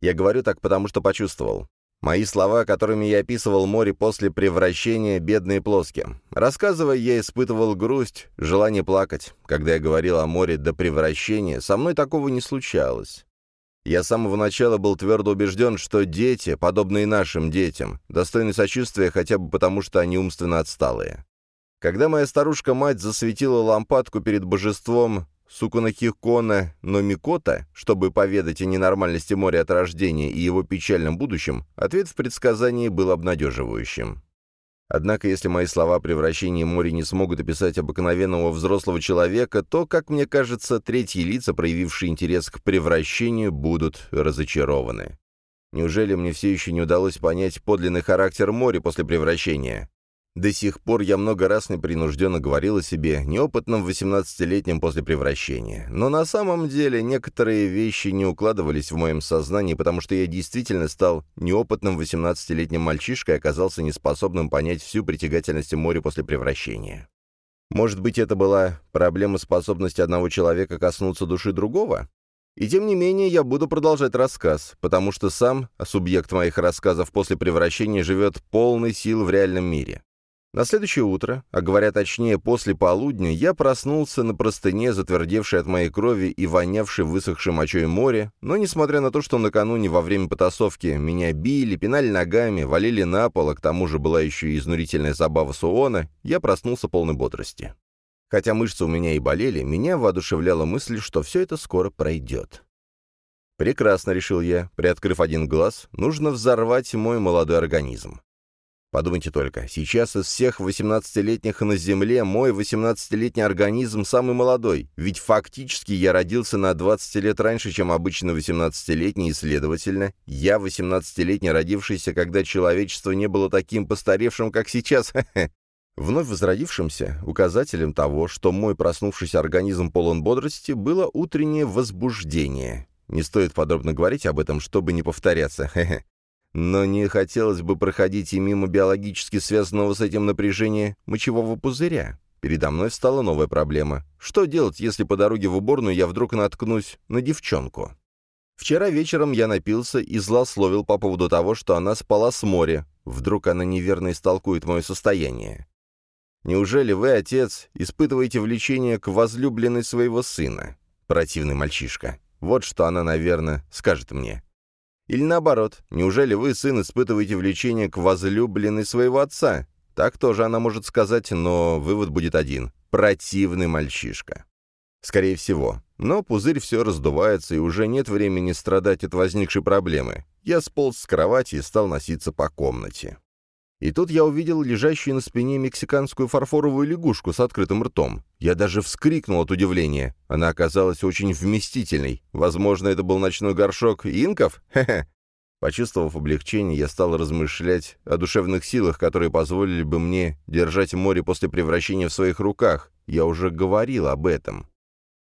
Я говорю так, потому что почувствовал. Мои слова, которыми я описывал море после превращения, бедные плоские. Рассказывая, я испытывал грусть, желание плакать. Когда я говорил о море до превращения, со мной такого не случалось. Я с самого начала был твердо убежден, что дети, подобные нашим детям, достойны сочувствия хотя бы потому, что они умственно отсталые. Когда моя старушка-мать засветила лампадку перед божеством Сукунахикона Номикота, чтобы поведать о ненормальности моря от рождения и его печальном будущем, ответ в предсказании был обнадеживающим. Однако, если мои слова о превращении моря не смогут описать обыкновенного взрослого человека, то, как мне кажется, третьи лица, проявившие интерес к превращению, будут разочарованы. Неужели мне все еще не удалось понять подлинный характер моря после превращения? До сих пор я много раз непринужденно говорил о себе, неопытном 18-летнем после превращения. Но на самом деле некоторые вещи не укладывались в моем сознании, потому что я действительно стал неопытным 18-летним мальчишкой и оказался неспособным понять всю притягательность моря после превращения. Может быть, это была проблема способности одного человека коснуться души другого? И тем не менее, я буду продолжать рассказ, потому что сам субъект моих рассказов после превращения живет полной силы в реальном мире. На следующее утро, а говоря точнее после полудня, я проснулся на простыне, затвердевшей от моей крови и вонявшей высохшей мочой море, но несмотря на то, что накануне во время потасовки меня били, пинали ногами, валили на пол, а к тому же была еще и изнурительная забава Суона, я проснулся полной бодрости. Хотя мышцы у меня и болели, меня воодушевляла мысль, что все это скоро пройдет. «Прекрасно», — решил я, приоткрыв один глаз, — «нужно взорвать мой молодой организм». Подумайте только, сейчас из всех 18-летних на Земле мой 18-летний организм самый молодой, ведь фактически я родился на 20 лет раньше, чем обычно 18-летний, и, следовательно, я 18-летний, родившийся, когда человечество не было таким постаревшим, как сейчас. [laughs] Вновь возродившимся, указателем того, что мой проснувшийся организм полон бодрости, было утреннее возбуждение. Не стоит подробно говорить об этом, чтобы не повторяться. [laughs] Но не хотелось бы проходить и мимо биологически связанного с этим напряжения мочевого пузыря. Передо мной стала новая проблема. Что делать, если по дороге в уборную я вдруг наткнусь на девчонку? Вчера вечером я напился и злословил по поводу того, что она спала с моря. Вдруг она неверно истолкует мое состояние. Неужели вы, отец, испытываете влечение к возлюбленной своего сына? Противный мальчишка. Вот что она, наверное, скажет мне. Или наоборот, неужели вы, сын, испытываете влечение к возлюбленной своего отца? Так тоже она может сказать, но вывод будет один. Противный мальчишка. Скорее всего. Но пузырь все раздувается, и уже нет времени страдать от возникшей проблемы. Я сполз с кровати и стал носиться по комнате. И тут я увидел лежащую на спине мексиканскую фарфоровую лягушку с открытым ртом. Я даже вскрикнул от удивления. Она оказалась очень вместительной. Возможно, это был ночной горшок инков? Хе-хе. Почувствовав облегчение, я стал размышлять о душевных силах, которые позволили бы мне держать море после превращения в своих руках. Я уже говорил об этом.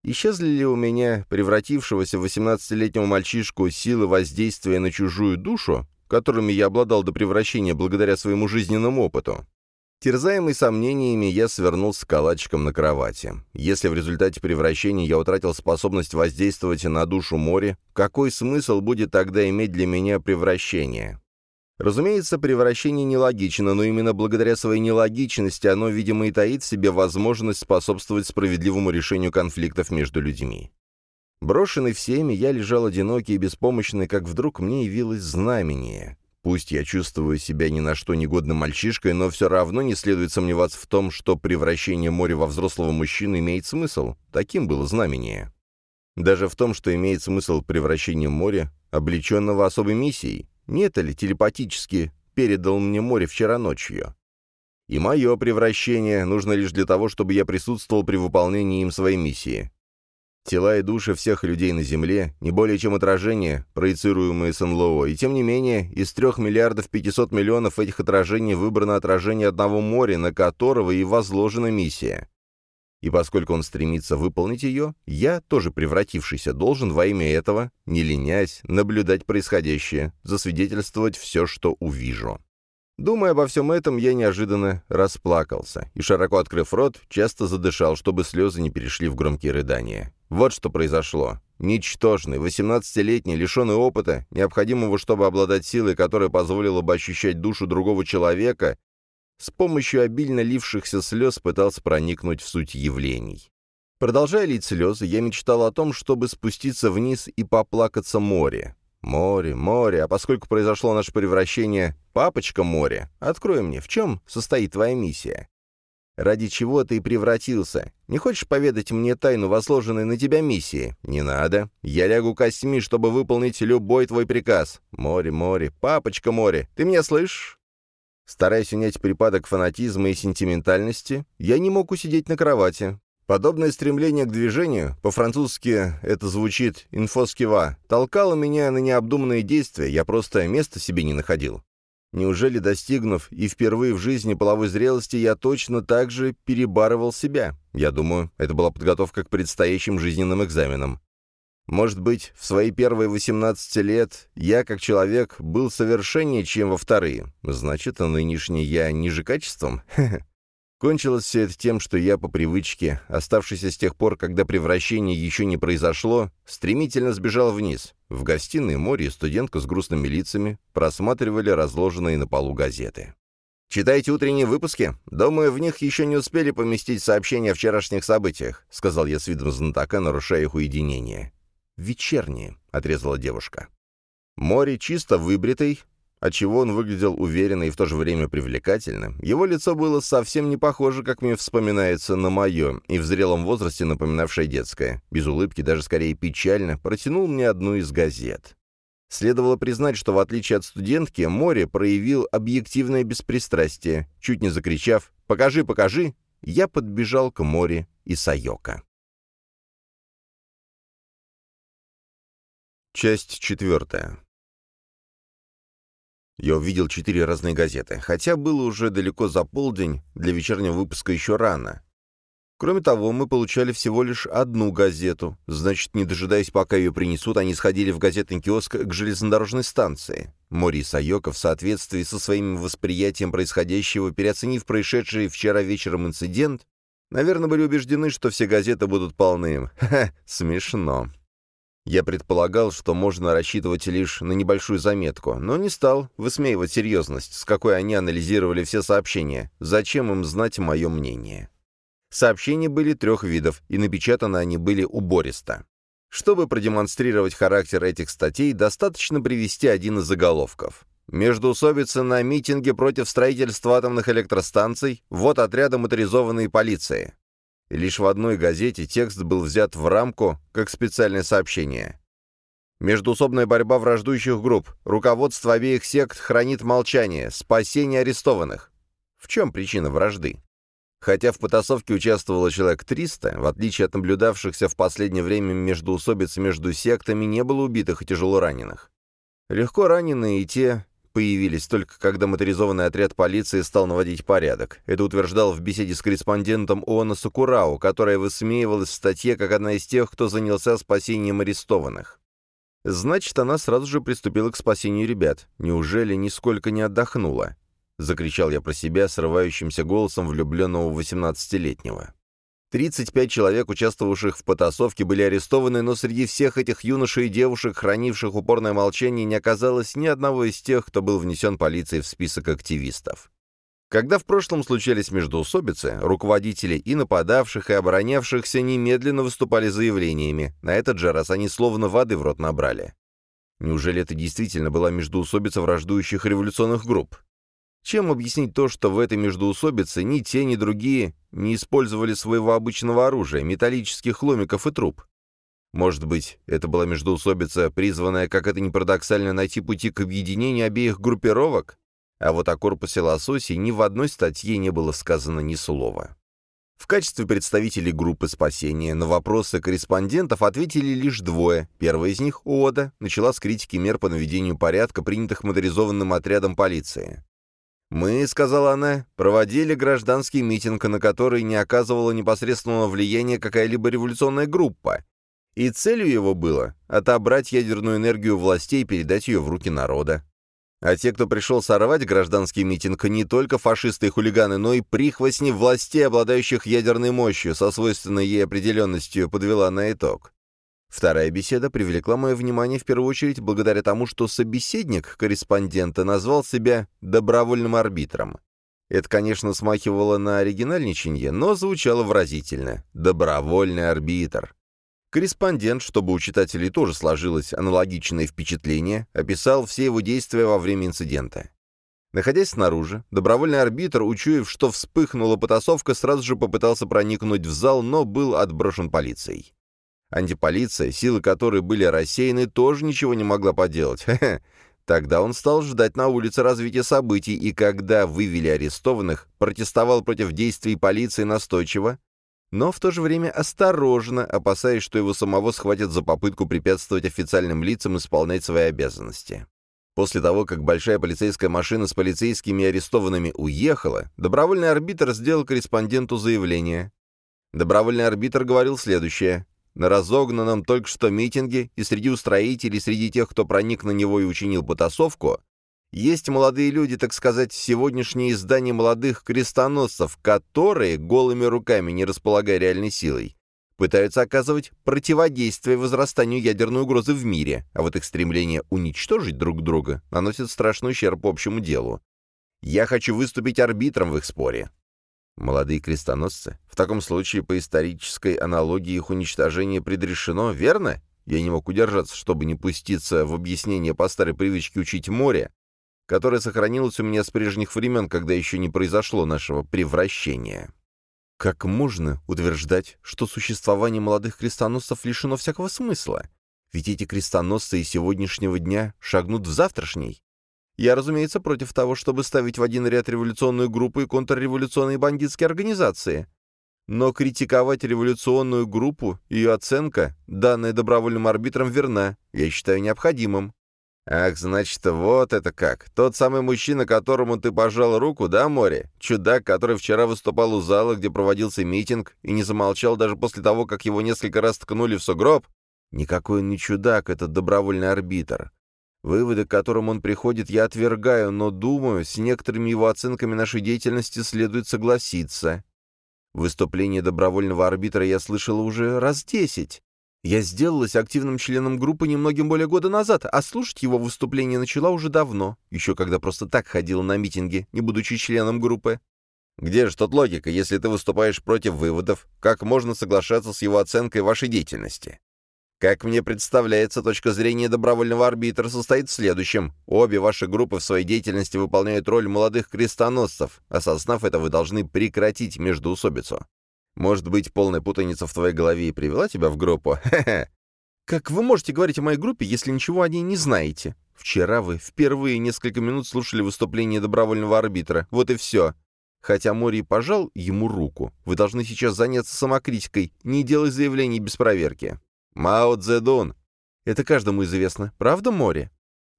Исчезли ли у меня, превратившегося в 18-летнего мальчишку, силы воздействия на чужую душу, которыми я обладал до превращения благодаря своему жизненному опыту. Терзаемый сомнениями, я свернулся калачиком на кровати. Если в результате превращения я утратил способность воздействовать на душу моря, какой смысл будет тогда иметь для меня превращение? Разумеется, превращение нелогично, но именно благодаря своей нелогичности оно, видимо, и таит в себе возможность способствовать справедливому решению конфликтов между людьми. Брошенный всеми, я лежал одинокий и беспомощный, как вдруг мне явилось знамение. Пусть я чувствую себя ни на что негодным мальчишкой, но все равно не следует сомневаться в том, что превращение моря во взрослого мужчину имеет смысл. Таким было знамение. Даже в том, что имеет смысл превращение моря, облеченного особой миссией. Не ли телепатически передал мне море вчера ночью? И мое превращение нужно лишь для того, чтобы я присутствовал при выполнении им своей миссии. Тела и души всех людей на Земле не более чем отражения, проецируемые с НЛО, и тем не менее, из 3 миллиардов 500 миллионов этих отражений выбрано отражение одного моря, на которого и возложена миссия. И поскольку он стремится выполнить ее, я, тоже превратившийся, должен во имя этого, не ленясь, наблюдать происходящее, засвидетельствовать все, что увижу. Думая обо всем этом, я неожиданно расплакался и, широко открыв рот, часто задышал, чтобы слезы не перешли в громкие рыдания. Вот что произошло. Ничтожный, 18-летний, лишенный опыта, необходимого, чтобы обладать силой, которая позволила бы ощущать душу другого человека, с помощью обильно лившихся слез пытался проникнуть в суть явлений. Продолжая лить слезы, я мечтал о том, чтобы спуститься вниз и поплакаться море. Море, море, а поскольку произошло наше превращение «Папочка море», открой мне, в чем состоит твоя миссия? Ради чего ты превратился? Не хочешь поведать мне тайну возложенной на тебя миссии? Не надо. Я лягу костьми, чтобы выполнить любой твой приказ. Море, море, папочка море, ты меня слышишь? Стараясь унять припадок фанатизма и сентиментальности, я не мог усидеть на кровати. Подобное стремление к движению, по-французски это звучит «инфоскива», толкало меня на необдуманные действия, я просто места себе не находил. Неужели, достигнув и впервые в жизни половой зрелости, я точно так же перебарывал себя? Я думаю, это была подготовка к предстоящим жизненным экзаменам. Может быть, в свои первые 18 лет я, как человек, был совершеннее, чем во вторые. Значит, а нынешний я ниже качеством? [laughs] Кончилось все это тем, что я по привычке, оставшийся с тех пор, когда превращение еще не произошло, стремительно сбежал вниз. В гостиной море студентка с грустными лицами просматривали разложенные на полу газеты. «Читайте утренние выпуски? Думаю, в них еще не успели поместить сообщения о вчерашних событиях», — сказал я с видом знатока, нарушая их уединение. «Вечерние», — отрезала девушка. Море чисто выбритый, отчего он выглядел уверенно и в то же время привлекательно. Его лицо было совсем не похоже, как мне вспоминается, на мое, и в зрелом возрасте напоминавшее детское. Без улыбки, даже скорее печально, протянул мне одну из газет. Следовало признать, что в отличие от студентки, Море проявил объективное беспристрастие. Чуть не закричав «Покажи, покажи!», я подбежал к Море и Сайока. Часть четвертая. Я увидел четыре разные газеты, хотя было уже далеко за полдень, для вечернего выпуска еще рано. Кроме того, мы получали всего лишь одну газету, значит, не дожидаясь, пока ее принесут, они сходили в газетный киоск к железнодорожной станции. Мори и Сайока в соответствии со своим восприятием происходящего, переоценив происшедший вчера вечером инцидент, наверное, были убеждены, что все газеты будут полны. [laughs] Ха, смешно. Я предполагал, что можно рассчитывать лишь на небольшую заметку, но не стал высмеивать серьезность, с какой они анализировали все сообщения. Зачем им знать мое мнение? Сообщения были трех видов, и напечатаны они были убористо. Чтобы продемонстрировать характер этих статей, достаточно привести один из заголовков. Междуусобица на митинге против строительства атомных электростанций, вот отряда моторизованной полиции. Лишь в одной газете текст был взят в рамку, как специальное сообщение. Междуусобная борьба враждующих групп. Руководство обеих сект хранит молчание. Спасение арестованных. В чем причина вражды? Хотя в потасовке участвовало человек 300, в отличие от наблюдавшихся в последнее время междуусобиц между сектами, не было убитых и тяжело раненых. Легко раненые и те появились только когда моторизованный отряд полиции стал наводить порядок. Это утверждал в беседе с корреспондентом ООН Сакурау, которая высмеивалась в статье как одна из тех, кто занялся спасением арестованных. Значит, она сразу же приступила к спасению ребят. Неужели нисколько не отдохнула? Закричал я про себя срывающимся голосом влюбленного восемнадцатилетнего. 35 человек, участвовавших в потасовке, были арестованы, но среди всех этих юношей и девушек, хранивших упорное молчание, не оказалось ни одного из тех, кто был внесен полицией в список активистов. Когда в прошлом случались междоусобицы, руководители и нападавших, и оборонявшихся немедленно выступали заявлениями. На этот же раз они словно воды в рот набрали. Неужели это действительно была междоусобица враждующих революционных групп? Чем объяснить то, что в этой междоусобице ни те, ни другие не использовали своего обычного оружия, металлических ломиков и труб? Может быть, это была междоусобица, призванная, как это ни парадоксально, найти пути к объединению обеих группировок? А вот о корпусе лососей ни в одной статье не было сказано ни слова. В качестве представителей группы спасения на вопросы корреспондентов ответили лишь двое. Первая из них, Ода, начала с критики мер по наведению порядка, принятых моторизованным отрядом полиции. «Мы, — сказала она, — проводили гражданский митинг, на который не оказывала непосредственного влияния какая-либо революционная группа, и целью его было отобрать ядерную энергию властей и передать ее в руки народа. А те, кто пришел сорвать гражданский митинг, не только фашисты и хулиганы, но и прихвостни властей, обладающих ядерной мощью, со свойственной ей определенностью, подвела на итог. Вторая беседа привлекла мое внимание в первую очередь благодаря тому, что собеседник корреспондента назвал себя добровольным арбитром. Это, конечно, смахивало на оригинальничанье, но звучало выразительно. Добровольный арбитр. Корреспондент, чтобы у читателей тоже сложилось аналогичное впечатление, описал все его действия во время инцидента. Находясь снаружи, добровольный арбитр, учуяв, что вспыхнула потасовка, сразу же попытался проникнуть в зал, но был отброшен полицией. Антиполиция, силы которой были рассеяны, тоже ничего не могла поделать. [laughs] Тогда он стал ждать на улице развития событий, и когда вывели арестованных, протестовал против действий полиции настойчиво, но в то же время осторожно, опасаясь, что его самого схватят за попытку препятствовать официальным лицам исполнять свои обязанности. После того, как большая полицейская машина с полицейскими арестованными уехала, добровольный арбитр сделал корреспонденту заявление. Добровольный арбитр говорил следующее. На разогнанном только что митинге и среди устроителей, среди тех, кто проник на него и учинил потасовку, есть молодые люди, так сказать, сегодняшнее издание молодых крестоносцев, которые, голыми руками, не располагая реальной силой, пытаются оказывать противодействие возрастанию ядерной угрозы в мире, а вот их стремление уничтожить друг друга наносит страшный ущерб общему делу. Я хочу выступить арбитром в их споре. Молодые крестоносцы? В таком случае, по исторической аналогии, их уничтожение предрешено, верно? Я не мог удержаться, чтобы не пуститься в объяснение по старой привычке учить море, которая сохранилась у меня с прежних времен, когда еще не произошло нашего превращения. Как можно утверждать, что существование молодых крестоносцев лишено всякого смысла? Ведь эти крестоносцы из сегодняшнего дня шагнут в завтрашний. Я, разумеется, против того, чтобы ставить в один ряд революционную группу и контрреволюционные бандитские организации. Но критиковать революционную группу, ее оценка, данная добровольным арбитром, верна, я считаю необходимым. «Ах, значит, вот это как. Тот самый мужчина, которому ты пожал руку, да, море? Чудак, который вчера выступал у зала, где проводился митинг, и не замолчал даже после того, как его несколько раз ткнули в сугроб? Никакой он не чудак, это добровольный арбитр. Выводы, к которым он приходит, я отвергаю, но, думаю, с некоторыми его оценками нашей деятельности следует согласиться. Выступление добровольного арбитра я слышал уже раз десять. Я сделалась активным членом группы немногим более года назад, а слушать его выступление начала уже давно, еще когда просто так ходила на митинги, не будучи членом группы. Где же тут логика, если ты выступаешь против выводов? Как можно соглашаться с его оценкой вашей деятельности? Как мне представляется, точка зрения добровольного арбитра состоит в следующем. Обе ваши группы в своей деятельности выполняют роль молодых крестоносцев. Осознав это, вы должны прекратить междоусобицу. Может быть, полная путаница в твоей голове и привела тебя в группу? [laughs] Хе-хе. Как вы можете говорить о моей группе, если ничего о ней не знаете? Вчера вы впервые несколько минут слушали выступление добровольного арбитра. Вот и все. Хотя Мори пожал ему руку. Вы должны сейчас заняться самокритикой, не делай заявлений без проверки. Мао Цзэдун. Это каждому известно. Правда, Мори?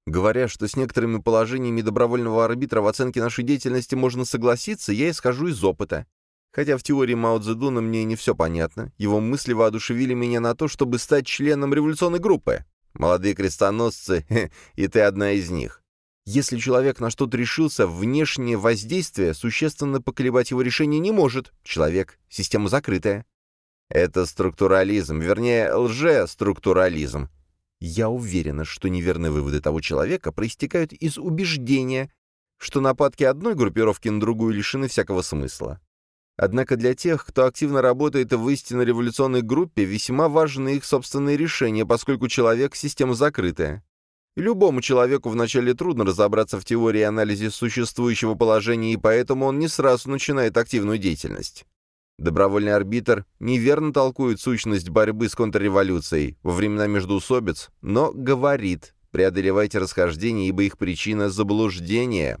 Говоря, что с некоторыми положениями добровольного арбитра в оценке нашей деятельности можно согласиться, я исхожу из опыта. Хотя в теории Мао Цзэдуна мне не все понятно, его мысли воодушевили меня на то, чтобы стать членом революционной группы. Молодые крестоносцы, [laughs] и ты одна из них. Если человек на что-то решился, внешнее воздействие существенно поколебать его решение не может. Человек — система закрытая. Это структурализм, вернее, лже-структурализм. Я уверена, что неверные выводы того человека проистекают из убеждения, что нападки одной группировки на другую лишены всякого смысла. Однако для тех, кто активно работает в истинно революционной группе, весьма важны их собственные решения, поскольку человек — система закрытая. Любому человеку вначале трудно разобраться в теории и анализе существующего положения, и поэтому он не сразу начинает активную деятельность. Добровольный арбитр неверно толкует сущность борьбы с контрреволюцией во времена междоусобиц, но говорит, преодолевайте расхождения, ибо их причина — заблуждение,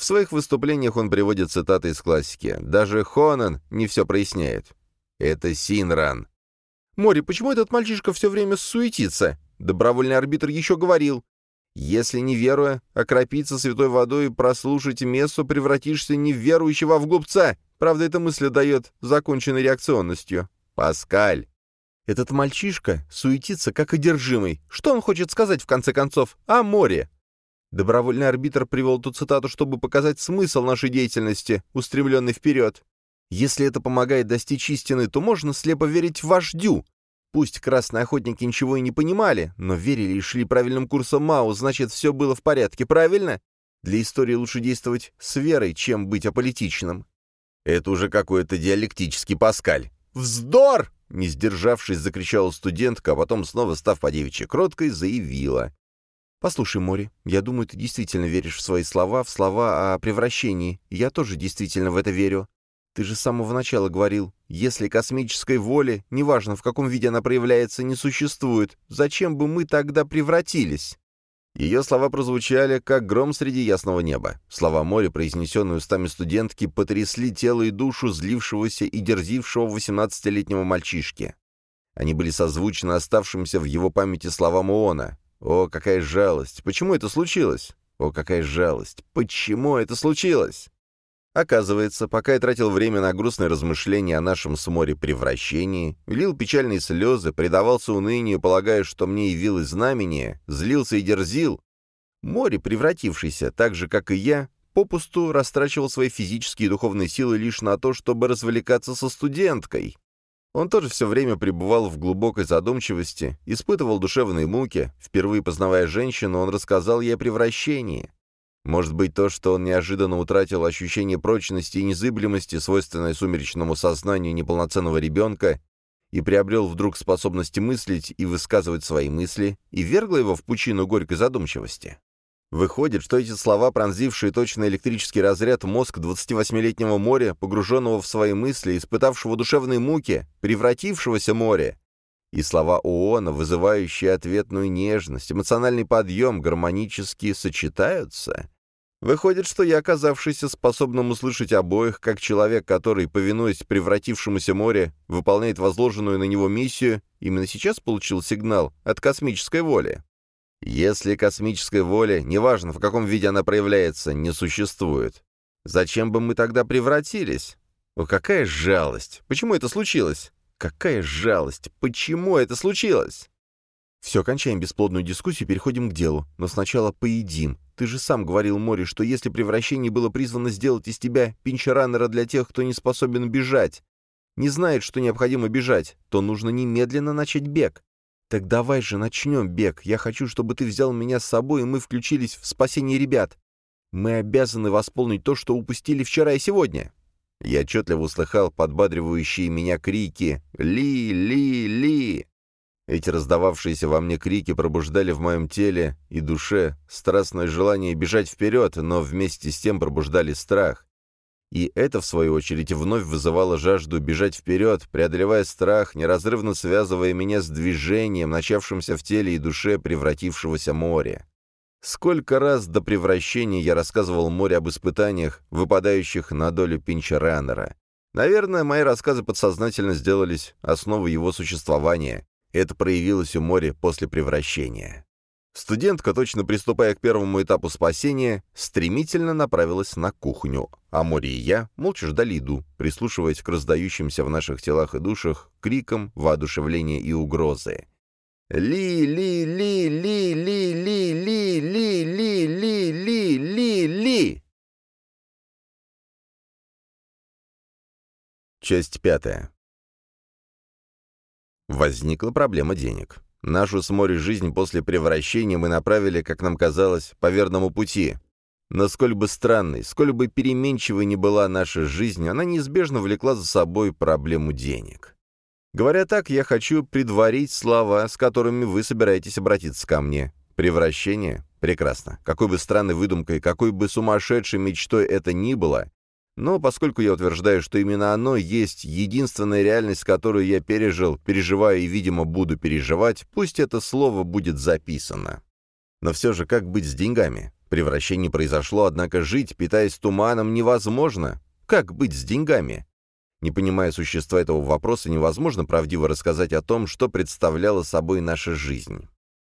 в своих выступлениях он приводит цитаты из классики. Даже Хонан не все проясняет. Это Синран. «Мори, почему этот мальчишка все время суетится?» Добровольный арбитр еще говорил. «Если не веруя, окропиться святой водой и прослушать мессу, превратишься не в верующего, а в глупца. Правда, эта мысль дает законченной реакционностью. Паскаль. Этот мальчишка суетится как одержимый. Что он хочет сказать, в конце концов? О море. Добровольный арбитр привел ту цитату, чтобы показать смысл нашей деятельности, устремленный вперед. Если это помогает достичь истины, то можно слепо верить вождю. Пусть красные охотники ничего и не понимали, но верили и шли правильным курсом Мао, значит, все было в порядке, правильно? Для истории лучше действовать с верой, чем быть аполитичным. Это уже какой-то диалектический паскаль. «Вздор!» — не сдержавшись, закричала студентка, а потом, снова став по девичьей кроткой, заявила. «Послушай, Мори, я думаю, ты действительно веришь в свои слова, в слова о превращении. Я тоже действительно в это верю. Ты же с самого начала говорил, если космической воли, неважно в каком виде она проявляется, не существует, зачем бы мы тогда превратились?» Ее слова прозвучали, как гром среди ясного неба. Слова моря, произнесенные устами студентки, потрясли тело и душу злившегося и дерзившего 18-летнего мальчишки. Они были созвучны оставшимся в его памяти словам Иона. «О, какая жалость! Почему это случилось? О, какая жалость! Почему это случилось?» Оказывается, пока я тратил время на грустные размышления о нашем с море превращении, лил печальные слезы, предавался унынию, полагая, что мне явилось знамение, злился и дерзил, море, превратившийся, так же, как и я, попусту растрачивал свои физические и духовные силы лишь на то, чтобы развлекаться со студенткой. Он тоже все время пребывал в глубокой задумчивости, испытывал душевные муки. Впервые познавая женщину, он рассказал ей о превращении. Может быть, то, что он неожиданно утратил ощущение прочности и незыблемости, свойственное сумеречному сознанию неполноценного ребенка, и приобрел вдруг способность мыслить и высказывать свои мысли, и вергло его в пучину горькой задумчивости. Выходит, что эти слова, пронзившие точно электрический разряд мозг 28-летнего моря, погруженного в свои мысли, испытавшего душевные муки, превратившегося моря, и слова ООНа, вызывающие ответную нежность, эмоциональный подъем, гармонически сочетаются? Выходит, что я, оказавшийся способным услышать обоих, как человек, который, повинуясь превратившемуся море, выполняет возложенную на него миссию, именно сейчас получил сигнал от космической воли. Если космическая воля, неважно в каком виде она проявляется, не существует, зачем бы мы тогда превратились? О, какая жалость! Почему это случилось? Какая жалость! Почему это случилось? Все, кончаем бесплодную дискуссию, переходим к делу. Но сначала поедим. Ты же сам говорил, Мори, что если превращение было призвано сделать из тебя пинчеранера для тех, кто не способен бежать, не знает, что необходимо бежать, то нужно немедленно начать бег. Так давай же начнем бег. Я хочу, чтобы ты взял меня с собой, и мы включились в спасение ребят. Мы обязаны восполнить то, что упустили вчера и сегодня. Я отчетливо услыхал подбадривающие меня крики «Ли! Ли! Ли!». Эти раздававшиеся во мне крики пробуждали в моем теле и душе страстное желание бежать вперед, но вместе с тем пробуждали страх. И это, в свою очередь, вновь вызывало жажду бежать вперед, преодолевая страх, неразрывно связывая меня с движением, начавшимся в теле и душе превратившегося моря. Сколько раз до превращения я рассказывал море об испытаниях, выпадающих на долю Пинча Раннера. Наверное, мои рассказы подсознательно сделались основой его существования. Это проявилось у моря после превращения. Студентка, точно приступая к первому этапу спасения, стремительно направилась на кухню, а море и я молча ждали еду, прислушиваясь к раздающимся в наших телах и душах крикам воодушевления и угрозы. Ли, ли, ли, ли, ли, ли, ли, ли, ли, ли, ли, ли, ли. Часть пятая. Возникла проблема денег. Нашу с моря жизнь после превращения мы направили, как нам казалось, по верному пути. Но сколь бы странной, сколь бы переменчивой ни была наша жизнь, она неизбежно влекла за собой проблему денег. Говоря так, я хочу предварить слова, с которыми вы собираетесь обратиться ко мне. Превращение? Прекрасно. Какой бы странной выдумкой, какой бы сумасшедшей мечтой это ни было, но поскольку я утверждаю, что именно оно есть единственная реальность, которую я пережил, переживаю и, видимо, буду переживать, пусть это слово будет записано. Но все же, как быть с деньгами? Превращение произошло, однако жить, питаясь туманом, невозможно. Как быть с деньгами? Не понимая существа этого вопроса, невозможно правдиво рассказать о том, что представляла собой наша жизнь.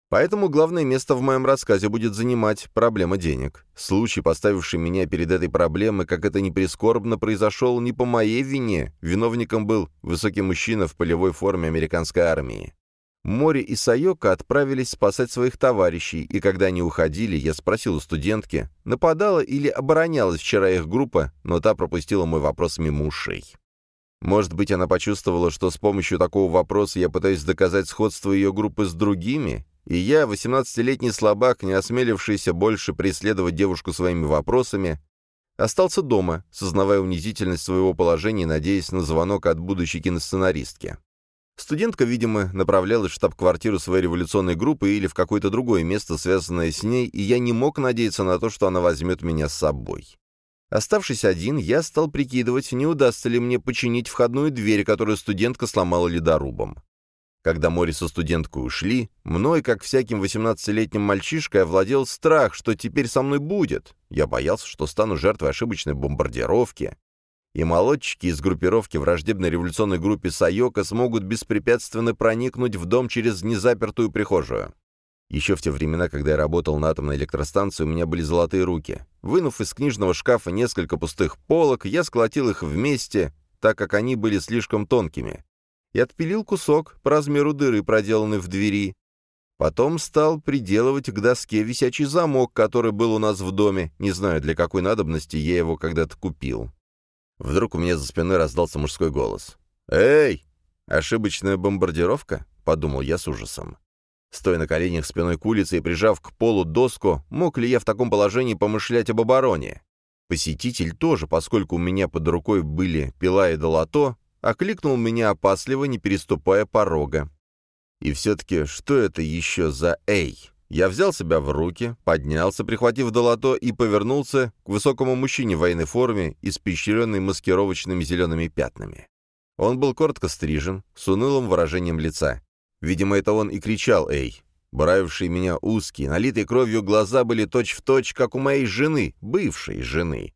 Поэтому главное место в моем рассказе будет занимать проблема денег. Случай, поставивший меня перед этой проблемой, как это ни прискорбно, произошел не по моей вине. Виновником был высокий мужчина в полевой форме американской армии. Мори и Сайока отправились спасать своих товарищей, и когда они уходили, я спросил у студентки, нападала или оборонялась вчера их группа, но та пропустила мой вопрос мимо ушей. Может быть, она почувствовала, что с помощью такого вопроса я пытаюсь доказать сходство ее группы с другими, и я, 18-летний слабак, не осмелившийся больше преследовать девушку своими вопросами, остался дома, сознавая унизительность своего положения и надеясь на звонок от будущей киносценаристки. Студентка, видимо, направлялась в штаб-квартиру своей революционной группы или в какое-то другое место, связанное с ней, и я не мог надеяться на то, что она возьмет меня с собой. Оставшись один, я стал прикидывать, не удастся ли мне починить входную дверь, которую студентка сломала ледорубом. Когда Морис и студентка ушли, мной, как всяким 18-летним мальчишкой, овладел страх, что теперь со мной будет. Я боялся, что стану жертвой ошибочной бомбардировки. И молодчики из группировки враждебной революционной группе Сайока смогут беспрепятственно проникнуть в дом через незапертую прихожую. Еще в те времена, когда я работал на атомной электростанции, у меня были золотые руки. Вынув из книжного шкафа несколько пустых полок, я сколотил их вместе, так как они были слишком тонкими и отпилил кусок по размеру дыры, проделанной в двери. Потом стал приделывать к доске висячий замок, который был у нас в доме. Не знаю, для какой надобности я его когда-то купил. Вдруг у меня за спиной раздался мужской голос. «Эй! Ошибочная бомбардировка?» — подумал я с ужасом. Стоя на коленях спиной к улице и прижав к полу доску, мог ли я в таком положении помышлять об обороне? Посетитель тоже, поскольку у меня под рукой были пила и долото, окликнул меня опасливо, не переступая порога. И все-таки, что это еще за «эй»? Я взял себя в руки, поднялся, прихватив долото, и повернулся к высокому мужчине в военной форме, испещренной маскировочными зелеными пятнами. Он был коротко стрижен, с унылым выражением лица. Видимо, это он и кричал «Эй!». Бравившие меня узкие, налитые кровью глаза были точь-в-точь, точь, как у моей жены, бывшей жены.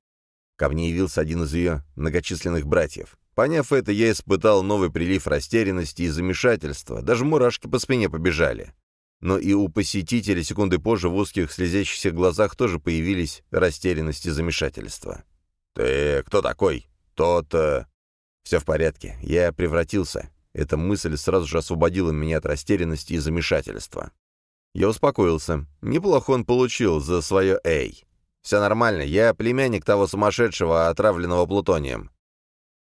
Ко мне явился один из ее многочисленных братьев. Поняв это, я испытал новый прилив растерянности и замешательства, даже мурашки по спине побежали. Но и у посетителя секунды позже в узких слезящихся глазах тоже появились растерянность и замешательство. «Ты кто такой? Тот...» «Все в порядке. Я превратился». Эта мысль сразу же освободила меня от растерянности и замешательства. Я успокоился. Неплохо он получил за свое «Эй». «Все нормально. Я племянник того сумасшедшего, отравленного плутонием.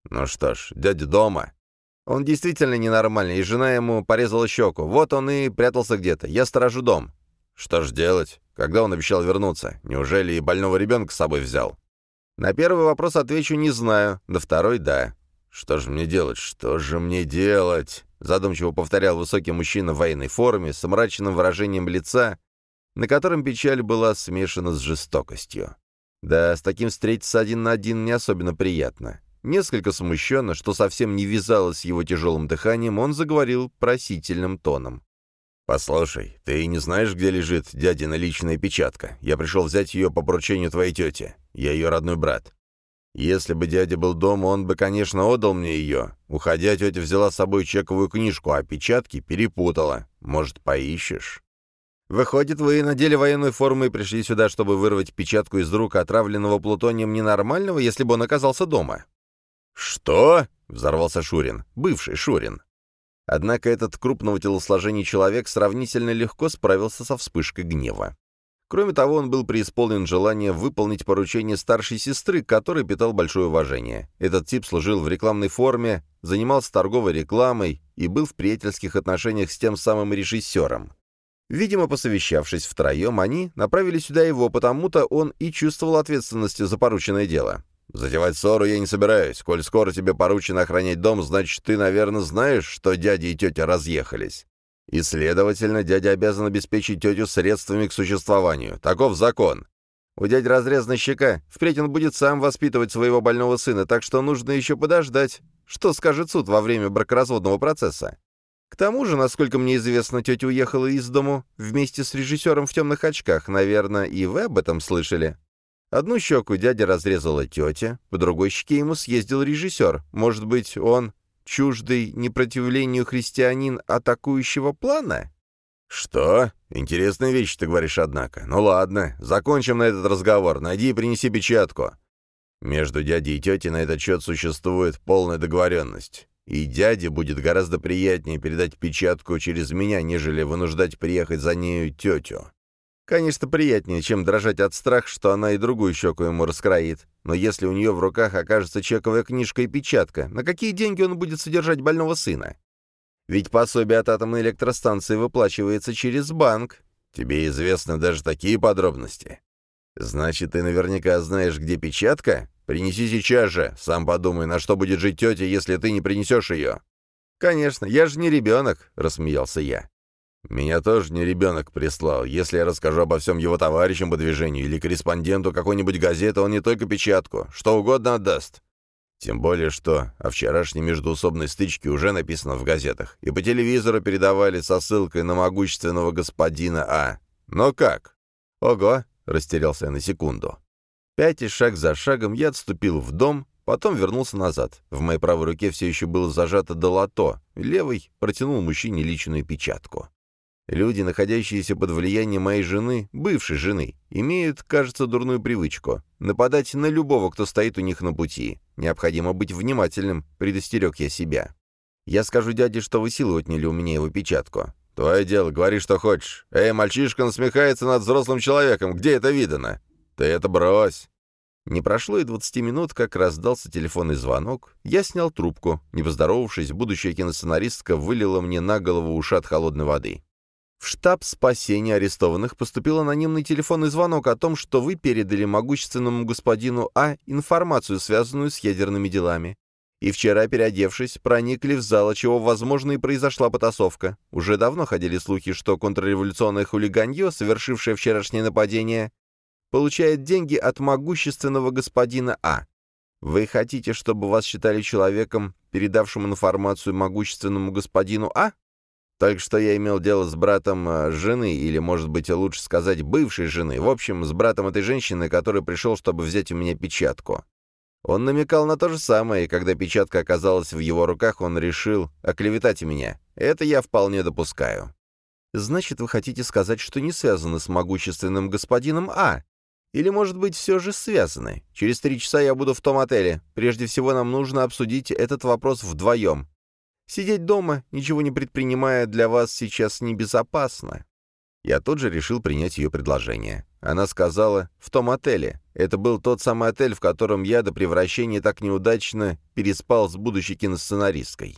Ну что ж, дядя дома. Он действительно ненормальный, и жена ему порезала щеку. Вот он и прятался где-то. Я сторожу дом. Что ж делать? Когда он обещал вернуться? Неужели и больного ребенка с собой взял? На первый вопрос отвечу «не знаю», на второй — «да». «Что же мне делать? Что же мне делать?» Задумчиво повторял высокий мужчина в военной форме с мрачным выражением лица, на котором печаль была смешана с жестокостью. Да, с таким встретиться один на один не особенно приятно. Несколько смущенно, что совсем не вязалось с его тяжелым дыханием, он заговорил просительным тоном. «Послушай, ты не знаешь, где лежит дядина личная печатка? Я пришел взять ее по поручению твоей тети. Я ее родной брат. Если бы дядя был дома, он бы, конечно, отдал мне ее. Уходя, тетя взяла с собой чековую книжку, а печатки перепутала. Может, поищешь?» «Выходит, вы надели военную форму и пришли сюда, чтобы вырвать печатку из рук отравленного плутонием ненормального, если бы он оказался дома?» «Что?» — взорвался Шурин, бывший Шурин. Однако этот крупного телосложения человек сравнительно легко справился со вспышкой гнева. Кроме того, он был преисполнен желания выполнить поручение старшей сестры, которой питал большое уважение. Этот тип служил в рекламной форме, занимался торговой рекламой и был в приятельских отношениях с тем самым режиссером. Видимо, посовещавшись втроем, они направили сюда его, потому-то он и чувствовал ответственность за порученное дело. Затевать ссору я не собираюсь. Коль скоро тебе поручено охранять дом, значит, ты, наверное, знаешь, что дядя и тетя разъехались. И, следовательно, дядя обязан обеспечить тетю средствами к существованию. Таков закон. У дяди разрезана щека. Впредь он будет сам воспитывать своего больного сына, так что нужно еще подождать. Что скажет суд во время бракоразводного процесса? К тому же, насколько мне известно, тетя уехала из дому вместе с режиссером в темных очках. Наверное, и вы об этом слышали. Одну щеку дядя разрезала тетя, по другой щеке ему съездил режиссер. Может быть, он чуждый непротивлению христианин атакующего плана? «Что? Интересная вещь ты говоришь, однако. Ну ладно, закончим на этот разговор. Найди и принеси печатку». Между дядей и тетей на этот счет существует полная договоренность. И дяде будет гораздо приятнее передать печатку через меня, нежели вынуждать приехать за нею тетю. Конечно, приятнее, чем дрожать от страха, что она и другую щеку ему раскроит. Но если у нее в руках окажется чековая книжка и печатка, на какие деньги он будет содержать больного сына? Ведь пособие от атомной электростанции выплачивается через банк. Тебе известны даже такие подробности. Значит, ты наверняка знаешь, где печатка? Принеси сейчас же. Сам подумай, на что будет жить тетя, если ты не принесешь ее. «Конечно, я же не ребенок», — рассмеялся я. «Меня тоже не ребенок прислал. Если я расскажу обо всем его товарищам по движению или корреспонденту какой-нибудь газеты, он не только печатку, что угодно отдаст. Тем более, что о вчерашней междуусобной стычке уже написано в газетах, и по телевизору передавали со ссылкой на могущественного господина А. Но как? Ого, растерялся я на секунду. Пятый шаг за шагом я отступил в дом, потом вернулся назад. В моей правой руке все еще было зажато долото, левый протянул мужчине личную печатку. Люди, находящиеся под влиянием моей жены, бывшей жены, имеют, кажется, дурную привычку — нападать на любого, кто стоит у них на пути. Необходимо быть внимательным, предостерег я себя. Я скажу дяде, что вы силу отняли у меня его печатку. Твое дело, говори, что хочешь. Эй, мальчишка насмехается над взрослым человеком, где это видано? Ты это брось. Не прошло и двадцати минут, как раздался телефонный звонок. Я снял трубку. Не поздоровавшись, будущая киносценаристка вылила мне на голову ушат холодной воды. В штаб спасения арестованных поступил анонимный телефонный звонок о том, что вы передали могущественному господину А информацию, связанную с ядерными делами. И вчера, переодевшись, проникли в зал, чего, возможно, и произошла потасовка. Уже давно ходили слухи, что контрреволюционное хулиганье, совершившее вчерашнее нападение, получает деньги от могущественного господина А. Вы хотите, чтобы вас считали человеком, передавшим информацию могущественному господину А? Только что я имел дело с братом э, жены, или, может быть, лучше сказать, бывшей жены. В общем, с братом этой женщины, который пришел, чтобы взять у меня печатку. Он намекал на то же самое, и когда печатка оказалась в его руках, он решил оклеветать меня. Это я вполне допускаю. Значит, вы хотите сказать, что не связаны с могущественным господином А? Или, может быть, все же связаны? Через три часа я буду в том отеле. Прежде всего, нам нужно обсудить этот вопрос вдвоем. Сидеть дома, ничего не предпринимая, для вас сейчас небезопасно». Я тут же решил принять ее предложение. Она сказала «в том отеле». Это был тот самый отель, в котором я до превращения так неудачно переспал с будущей киносценаристкой.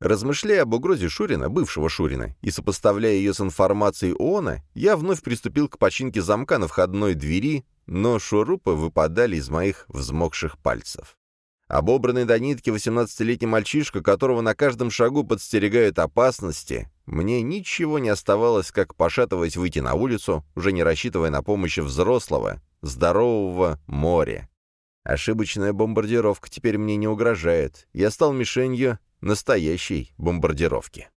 Размышляя об угрозе Шурина, бывшего Шурина, и сопоставляя ее с информацией ООНа, я вновь приступил к починке замка на входной двери, но шурупы выпадали из моих взмокших пальцев. Обобранный до нитки 18-летний мальчишка, которого на каждом шагу подстерегают опасности, мне ничего не оставалось, как, пошатываясь, выйти на улицу, уже не рассчитывая на помощь взрослого, здорового моря. Ошибочная бомбардировка теперь мне не угрожает. Я стал мишенью настоящей бомбардировки.